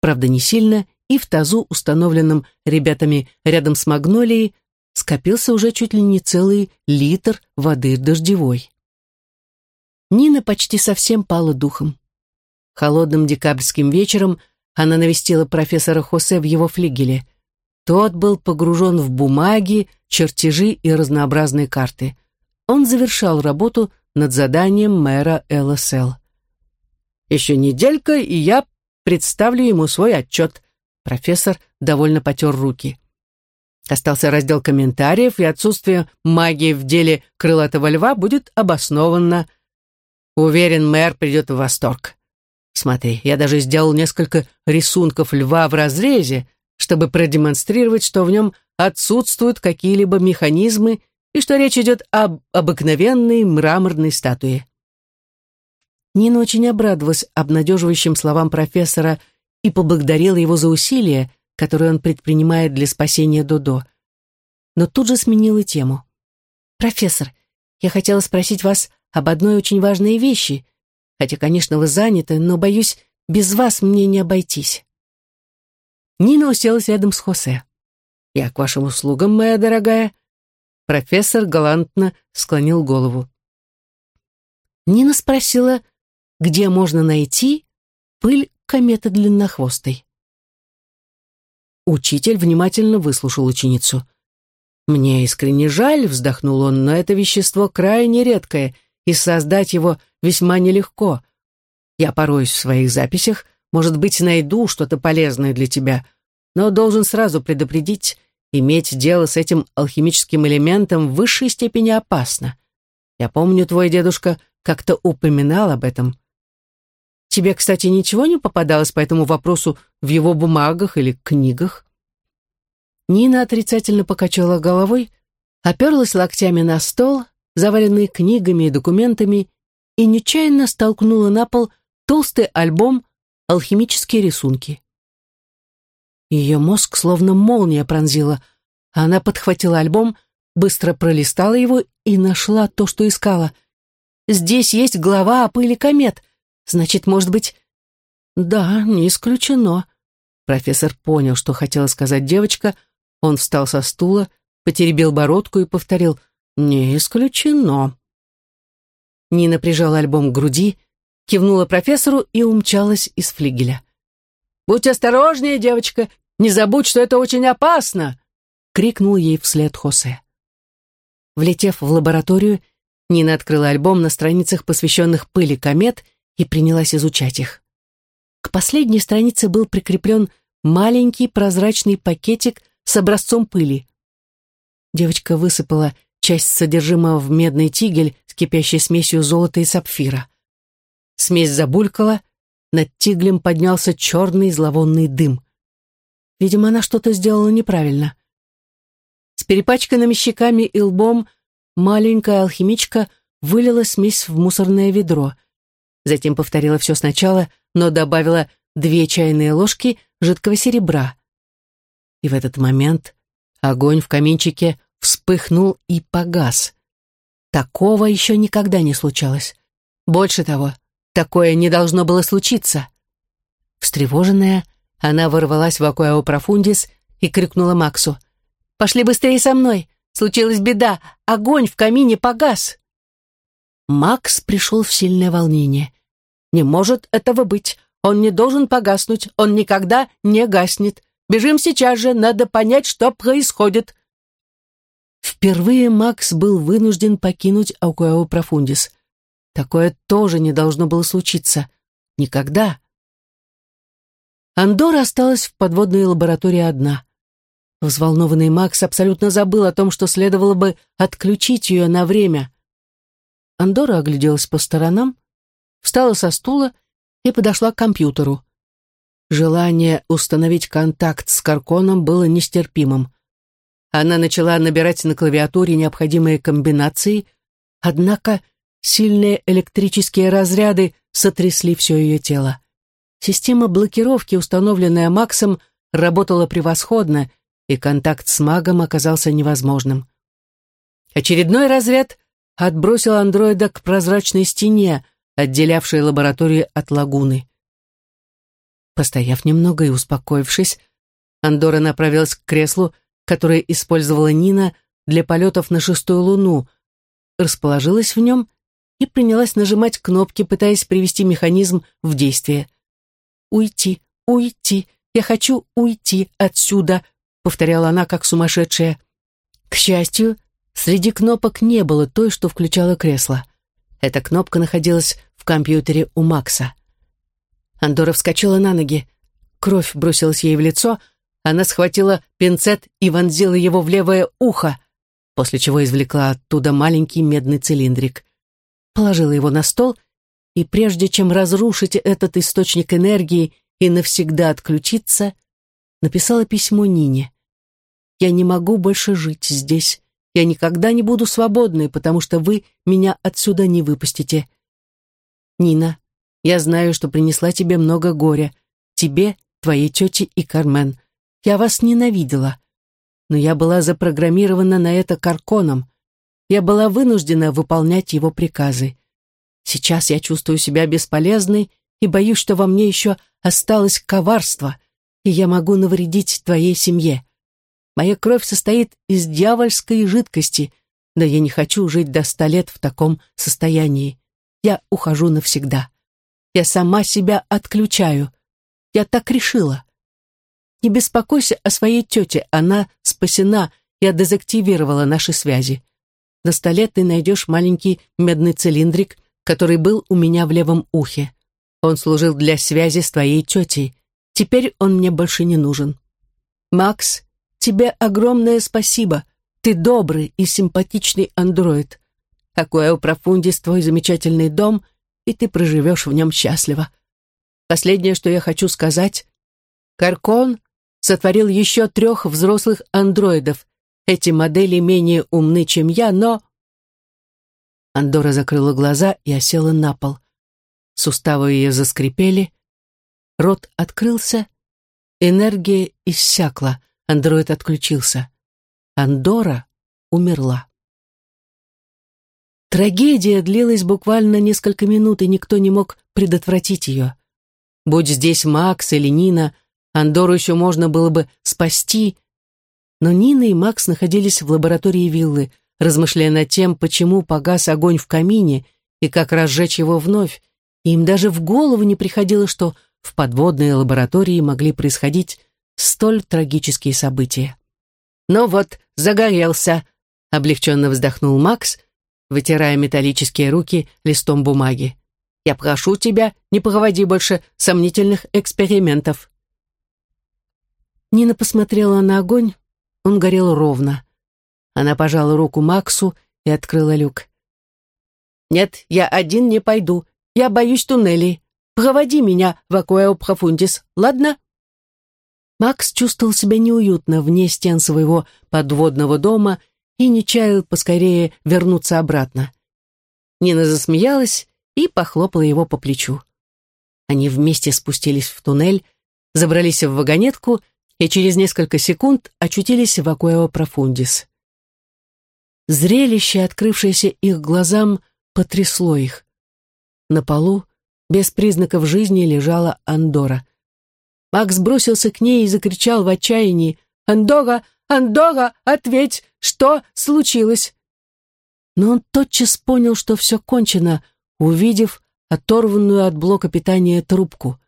правда не сильно, и в тазу, установленном ребятами рядом с магнолией, скопился уже чуть ли не целый литр воды дождевой. Нина почти совсем пала духом. Холодным декабрьским вечером она навестила профессора Хосе в его флигеле. Тот был погружен в бумаги, чертежи и разнообразные карты. Он завершал работу над заданием мэра ЛСЛ. «Еще неделька, и я представлю ему свой отчет», Профессор довольно потер руки. Остался раздел комментариев, и отсутствие магии в деле крылатого льва будет обоснованно. Уверен, мэр придет в восторг. Смотри, я даже сделал несколько рисунков льва в разрезе, чтобы продемонстрировать, что в нем отсутствуют какие-либо механизмы и что речь идет об обыкновенной мраморной статуе. Нина очень обрадовалась обнадеживающим словам профессора и поблагодарила его за усилия, которые он предпринимает для спасения Додо. Но тут же сменила тему. «Профессор, я хотела спросить вас об одной очень важной вещи, хотя, конечно, вы заняты, но, боюсь, без вас мне не обойтись». Нина уселась рядом с Хосе. «Я к вашим услугам, моя дорогая». Профессор галантно склонил голову. Нина спросила, где можно найти пыль кометы длиннохвостой. Учитель внимательно выслушал ученицу. «Мне искренне жаль», — вздохнул он, «но это вещество крайне редкое, и создать его весьма нелегко. Я пороюсь в своих записях, может быть, найду что-то полезное для тебя, но должен сразу предупредить, иметь дело с этим алхимическим элементом в высшей степени опасно. Я помню, твой дедушка как-то упоминал об этом. Тебе, кстати, ничего не попадалось по этому вопросу в его бумагах или книгах?» Нина отрицательно покачала головой, оперлась локтями на стол, заваленный книгами и документами, и нечаянно столкнула на пол толстый альбом «Алхимические рисунки». Ее мозг словно молния пронзила. Она подхватила альбом, быстро пролистала его и нашла то, что искала. «Здесь есть глава о пыли комет», Значит, может быть... Да, не исключено. Профессор понял, что хотела сказать девочка. Он встал со стула, потеребил бородку и повторил «Не исключено». Нина прижала альбом к груди, кивнула профессору и умчалась из флигеля. «Будь осторожнее, девочка! Не забудь, что это очень опасно!» — крикнул ей вслед Хосе. Влетев в лабораторию, Нина открыла альбом на страницах, посвященных пыли комет, и принялась изучать их. К последней странице был прикреплен маленький прозрачный пакетик с образцом пыли. Девочка высыпала часть содержимого в медный тигель с кипящей смесью золота и сапфира. Смесь забулькала, над тиглем поднялся черный зловонный дым. Видимо, она что-то сделала неправильно. С перепачканными щеками и лбом маленькая алхимичка вылила смесь в мусорное ведро — затем повторила все сначала, но добавила две чайные ложки жидкого серебра. И в этот момент огонь в каминчике вспыхнул и погас. Такого еще никогда не случалось. Больше того, такое не должно было случиться. Встревоженная, она ворвалась в Акуэо Профундис и крикнула Максу. «Пошли быстрее со мной! Случилась беда! Огонь в камине погас!» Макс пришел в сильное волнение. «Не может этого быть. Он не должен погаснуть. Он никогда не гаснет. Бежим сейчас же, надо понять, что происходит». Впервые Макс был вынужден покинуть Аукуэо Профундис. Такое тоже не должно было случиться. Никогда. Андора осталась в подводной лаборатории одна. Взволнованный Макс абсолютно забыл о том, что следовало бы отключить ее на время. Андора огляделась по сторонам, встала со стула и подошла к компьютеру. Желание установить контакт с Карконом было нестерпимым. Она начала набирать на клавиатуре необходимые комбинации, однако сильные электрические разряды сотрясли все ее тело. Система блокировки, установленная Максом, работала превосходно, и контакт с магом оказался невозможным. Очередной разряд отбросил андроида к прозрачной стене, отделявшей лабораторию от лагуны. Постояв немного и успокоившись, Андора направилась к креслу, которое использовала Нина для полетов на шестую луну, расположилась в нем и принялась нажимать кнопки, пытаясь привести механизм в действие. «Уйти, уйти, я хочу уйти отсюда», — повторяла она как сумасшедшая. К счастью, Среди кнопок не было той, что включала кресло. Эта кнопка находилась в компьютере у Макса. Андора вскочила на ноги. Кровь бросилась ей в лицо. Она схватила пинцет и вонзила его в левое ухо, после чего извлекла оттуда маленький медный цилиндрик. Положила его на стол, и прежде чем разрушить этот источник энергии и навсегда отключиться, написала письмо Нине. «Я не могу больше жить здесь. Я никогда не буду свободной, потому что вы меня отсюда не выпустите. Нина, я знаю, что принесла тебе много горя. Тебе, твоей тете и Кармен. Я вас ненавидела. Но я была запрограммирована на это Карконом. Я была вынуждена выполнять его приказы. Сейчас я чувствую себя бесполезной и боюсь, что во мне еще осталось коварство. и я могу навредить твоей семье. Моя кровь состоит из дьявольской жидкости, но я не хочу жить до ста лет в таком состоянии. Я ухожу навсегда. Я сама себя отключаю. Я так решила. Не беспокойся о своей тете, она спасена, я дезактивировала наши связи. До ста лет ты найдешь маленький медный цилиндрик, который был у меня в левом ухе. Он служил для связи с твоей тетей. Теперь он мне больше не нужен. Макс, тебе огромное спасибо. Ты добрый и симпатичный андроид. У Профундис твой замечательный дом, и ты проживешь в нем счастливо. Последнее, что я хочу сказать. Каркон сотворил еще трех взрослых андроидов. Эти модели менее умны, чем я, но... Андора закрыла глаза и осела на пол. Суставы ее заскрипели, рот открылся, энергия иссякла, андроид отключился. Андора умерла. Трагедия длилась буквально несколько минут, и никто не мог предотвратить ее. Будь здесь Макс или Нина, Андору еще можно было бы спасти, но Нина и Макс находились в лаборатории виллы, размышляя над тем, почему погас огонь в камине и как разжечь его вновь, и им даже в голову не приходило, что в подводной лаборатории могли происходить столь трагические события. «Ну вот, загорелся», — облегченно вздохнул Макс, вытирая металлические руки листом бумаги. «Я прошу тебя, не проводи больше сомнительных экспериментов». Нина посмотрела на огонь, он горел ровно. Она пожала руку Максу и открыла люк. «Нет, я один не пойду. Я боюсь туннелей. Проводи меня в Акуэо ладно?» Макс чувствовал себя неуютно вне стен своего подводного дома и не чаял поскорее вернуться обратно. Нина засмеялась и похлопала его по плечу. Они вместе спустились в туннель, забрались в вагонетку и через несколько секунд очутились в Акуэо Профундис. Зрелище, открывшееся их глазам, потрясло их. На полу, без признаков жизни, лежала Андора. Макс бросился к ней и закричал в отчаянии «Андора! Андора! Ответь! Что случилось?» Но он тотчас понял, что все кончено, увидев оторванную от блока питания трубку.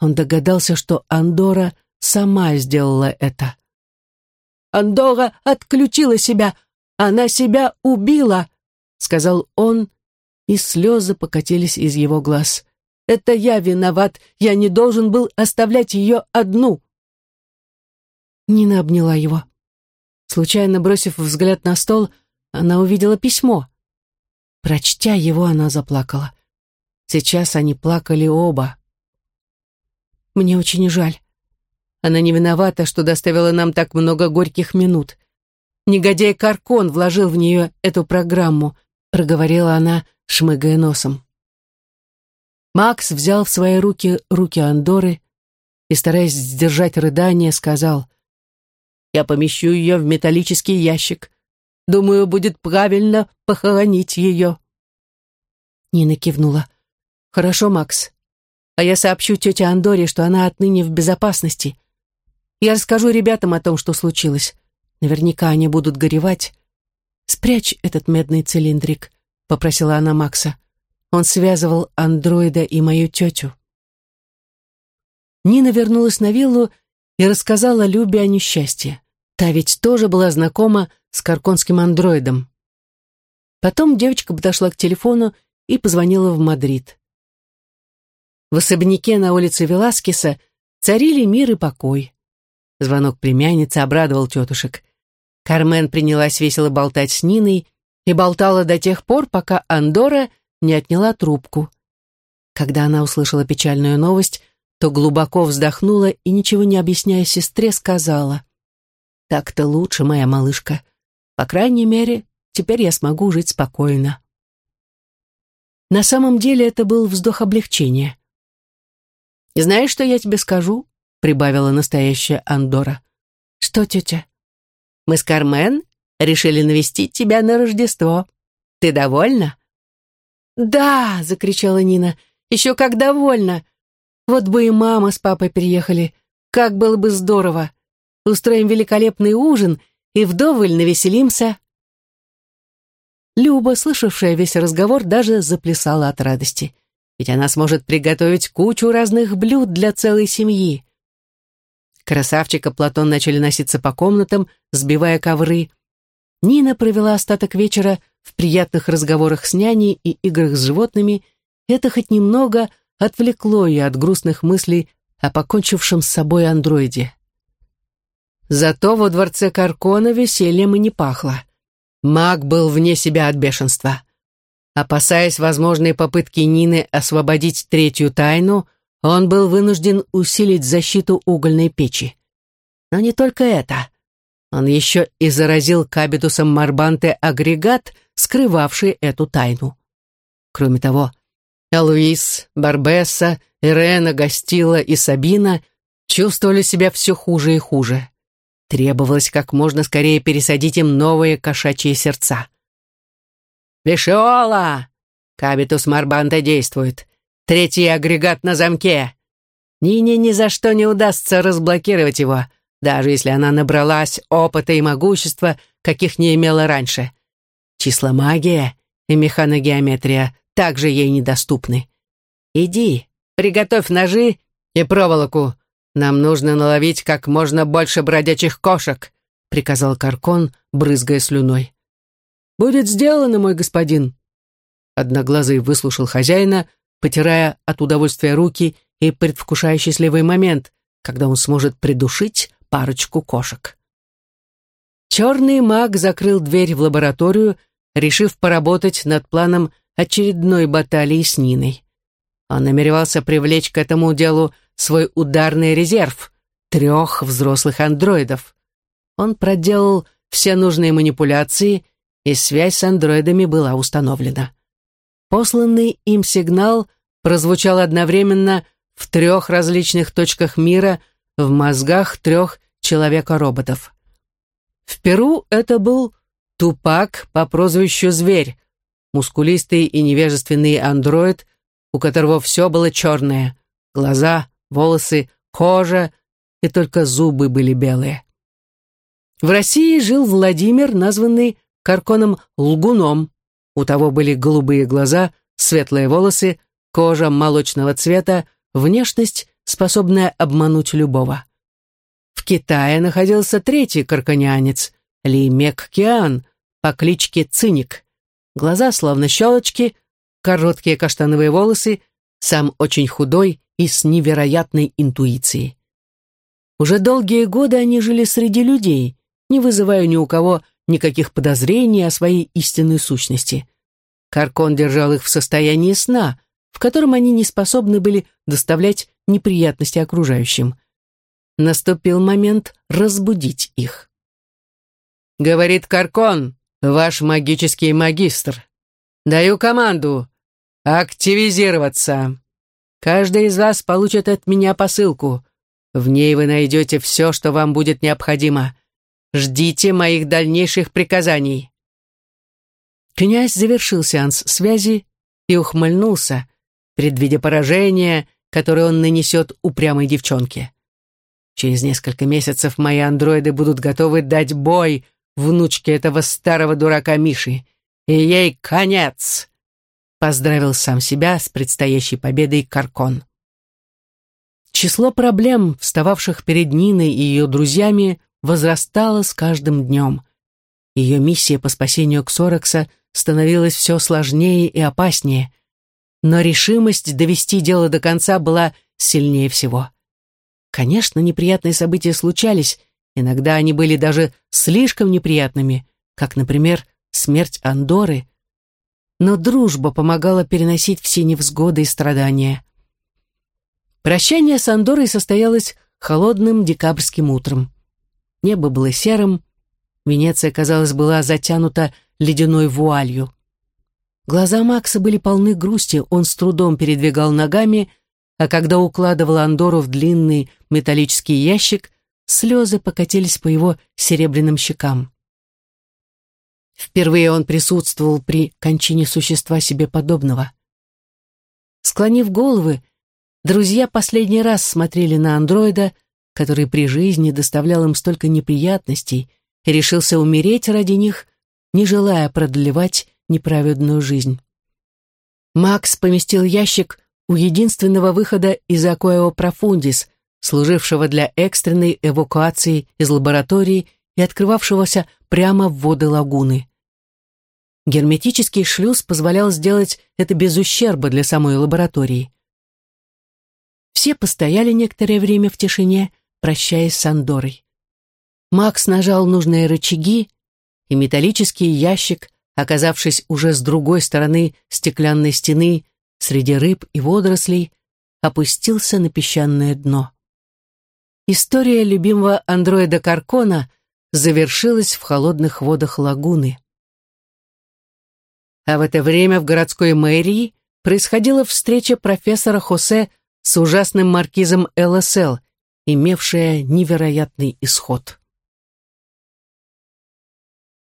Он догадался, что Андора сама сделала это. «Андора отключила себя! Она себя убила!» — сказал он, и слезы покатились из его глаз. «Это я виноват, я не должен был оставлять ее одну». Нина обняла его. Случайно бросив взгляд на стол, она увидела письмо. Прочтя его, она заплакала. Сейчас они плакали оба. «Мне очень жаль. Она не виновата, что доставила нам так много горьких минут. Негодяй Каркон вложил в нее эту программу, проговорила она, шмыгая носом. Макс взял в свои руки руки Андоры и, стараясь сдержать рыдание, сказал, «Я помещу ее в металлический ящик. Думаю, будет правильно похоронить ее». Нина кивнула. «Хорошо, Макс. А я сообщу тете Андоре, что она отныне в безопасности. Я расскажу ребятам о том, что случилось. Наверняка они будут горевать. «Спрячь этот медный цилиндрик», — попросила она Макса. Он связывал андроида и мою тетю. Нина вернулась на виллу и рассказала Любе о несчастье. Та ведь тоже была знакома с карконским андроидом. Потом девочка подошла к телефону и позвонила в Мадрид. В особняке на улице Веласкеса царили мир и покой. Звонок племянницы обрадовал тетушек. Кармен принялась весело болтать с Ниной и болтала до тех пор, пока Андора не отняла трубку. Когда она услышала печальную новость, то глубоко вздохнула и, ничего не объясняя сестре, сказала, «Так-то лучше, моя малышка. По крайней мере, теперь я смогу жить спокойно». На самом деле это был вздох облегчения. «Знаешь, что я тебе скажу?» Прибавила настоящая Андора. «Что, тетя?» «Мы с Кармен решили навестить тебя на Рождество. Ты довольна?» «Да!» — закричала Нина. «Еще как довольна! Вот бы и мама с папой приехали. как было бы здорово! Устроим великолепный ужин и вдоволь навеселимся!» Люба, слышавшая весь разговор, даже заплясала от радости. Ведь она сможет приготовить кучу разных блюд для целой семьи. Красавчик и Платон начали носиться по комнатам, сбивая ковры. Нина провела остаток вечера в приятных разговорах с няней и играх с животными. Это хоть немного отвлекло ее от грустных мыслей о покончившем с собой андроиде. Зато во дворце Каркона весельем и не пахло. Маг был вне себя от бешенства. Опасаясь возможной попытки Нины освободить третью тайну, он был вынужден усилить защиту угольной печи. Но не только это. Он еще и заразил кабитусом Марбанте агрегат, скрывавший эту тайну. Кроме того, Элуис, Барбесса, Ирена, Гастила и Сабина чувствовали себя все хуже и хуже. Требовалось как можно скорее пересадить им новые кошачьи сердца. «Вишиола!» Кабитус Марбанта действует. Третий агрегат на замке. Нине ни за что не удастся разблокировать его, даже если она набралась опыта и могущества, каких не имела раньше. Числомагия и механогеометрия также ей недоступны. Иди, приготовь ножи и проволоку, «Нам нужно наловить как можно больше бродячих кошек», — приказал Каркон, брызгая слюной. «Будет сделано, мой господин». Одноглазый выслушал хозяина, потирая от удовольствия руки и предвкушая счастливый момент, когда он сможет придушить парочку кошек. Черный маг закрыл дверь в лабораторию, решив поработать над планом очередной баталии с Ниной. Он намеревался привлечь к этому делу свой ударный резерв — трех взрослых андроидов. Он проделал все нужные манипуляции, и связь с андроидами была установлена. Посланный им сигнал прозвучал одновременно в трех различных точках мира в мозгах трех человека-роботов. В Перу это был Тупак по прозвищу Зверь, мускулистый и невежественный андроид, у которого все было черное — глаза, волосы, кожа, и только зубы были белые. В России жил Владимир, названный Карконом Лгуном. У того были голубые глаза, светлые волосы, кожа молочного цвета, внешность, способная обмануть любого. В Китае находился третий карконянец, Ли Мек Киан, по кличке Циник. Глаза словно щелочки, короткие каштановые волосы, сам очень худой и с невероятной интуицией. Уже долгие годы они жили среди людей, не вызывая ни у кого никаких подозрений о своей истинной сущности. Каркон держал их в состоянии сна, в котором они не способны были доставлять неприятности окружающим. Наступил момент разбудить их. «Говорит Каркон, ваш магический магистр. Даю команду. Активизироваться!» Каждый из вас получит от меня посылку. В ней вы найдете все, что вам будет необходимо. Ждите моих дальнейших приказаний». Князь завершил сеанс связи и ухмыльнулся, предвидя поражение, которое он нанесет упрямой девчонке. Через несколько месяцев мои андроиды будут готовы дать бой внучке этого старого дурака Миши. И ей конец поздравил сам себя с предстоящей победой Каркон. Число проблем, встававших перед Ниной и ее друзьями, возрастало с каждым днем. Ее миссия по спасению Ксорокса становилась все сложнее и опаснее, но решимость довести дело до конца была сильнее всего. Конечно, неприятные события случались, иногда они были даже слишком неприятными, как, например, смерть Андоры, но дружба помогала переносить все невзгоды и страдания. Прощание с Андорой состоялось холодным декабрьским утром. Небо было серым, Венеция, казалось, была затянута ледяной вуалью. Глаза Макса были полны грусти, он с трудом передвигал ногами, а когда укладывал Андору в длинный металлический ящик, слезы покатились по его серебряным щекам. Впервые он присутствовал при кончине существа себе подобного. Склонив головы, друзья последний раз смотрели на андроида, который при жизни доставлял им столько неприятностей, и решился умереть ради них, не желая продлевать неправедную жизнь. Макс поместил ящик у единственного выхода из Акоэо Профундис, служившего для экстренной эвакуации из лаборатории и открывавшегося прямо в воды лагуны. Герметический шлюз позволял сделать это без ущерба для самой лаборатории. Все постояли некоторое время в тишине, прощаясь с Андорой. Макс нажал нужные рычаги, и металлический ящик, оказавшись уже с другой стороны стеклянной стены, среди рыб и водорослей, опустился на песчаное дно. История любимого андроида Каркона завершилась в холодных водах лагуны. А в это время в городской мэрии происходила встреча профессора Хосе с ужасным маркизом ЛСЛ, имевшая невероятный исход.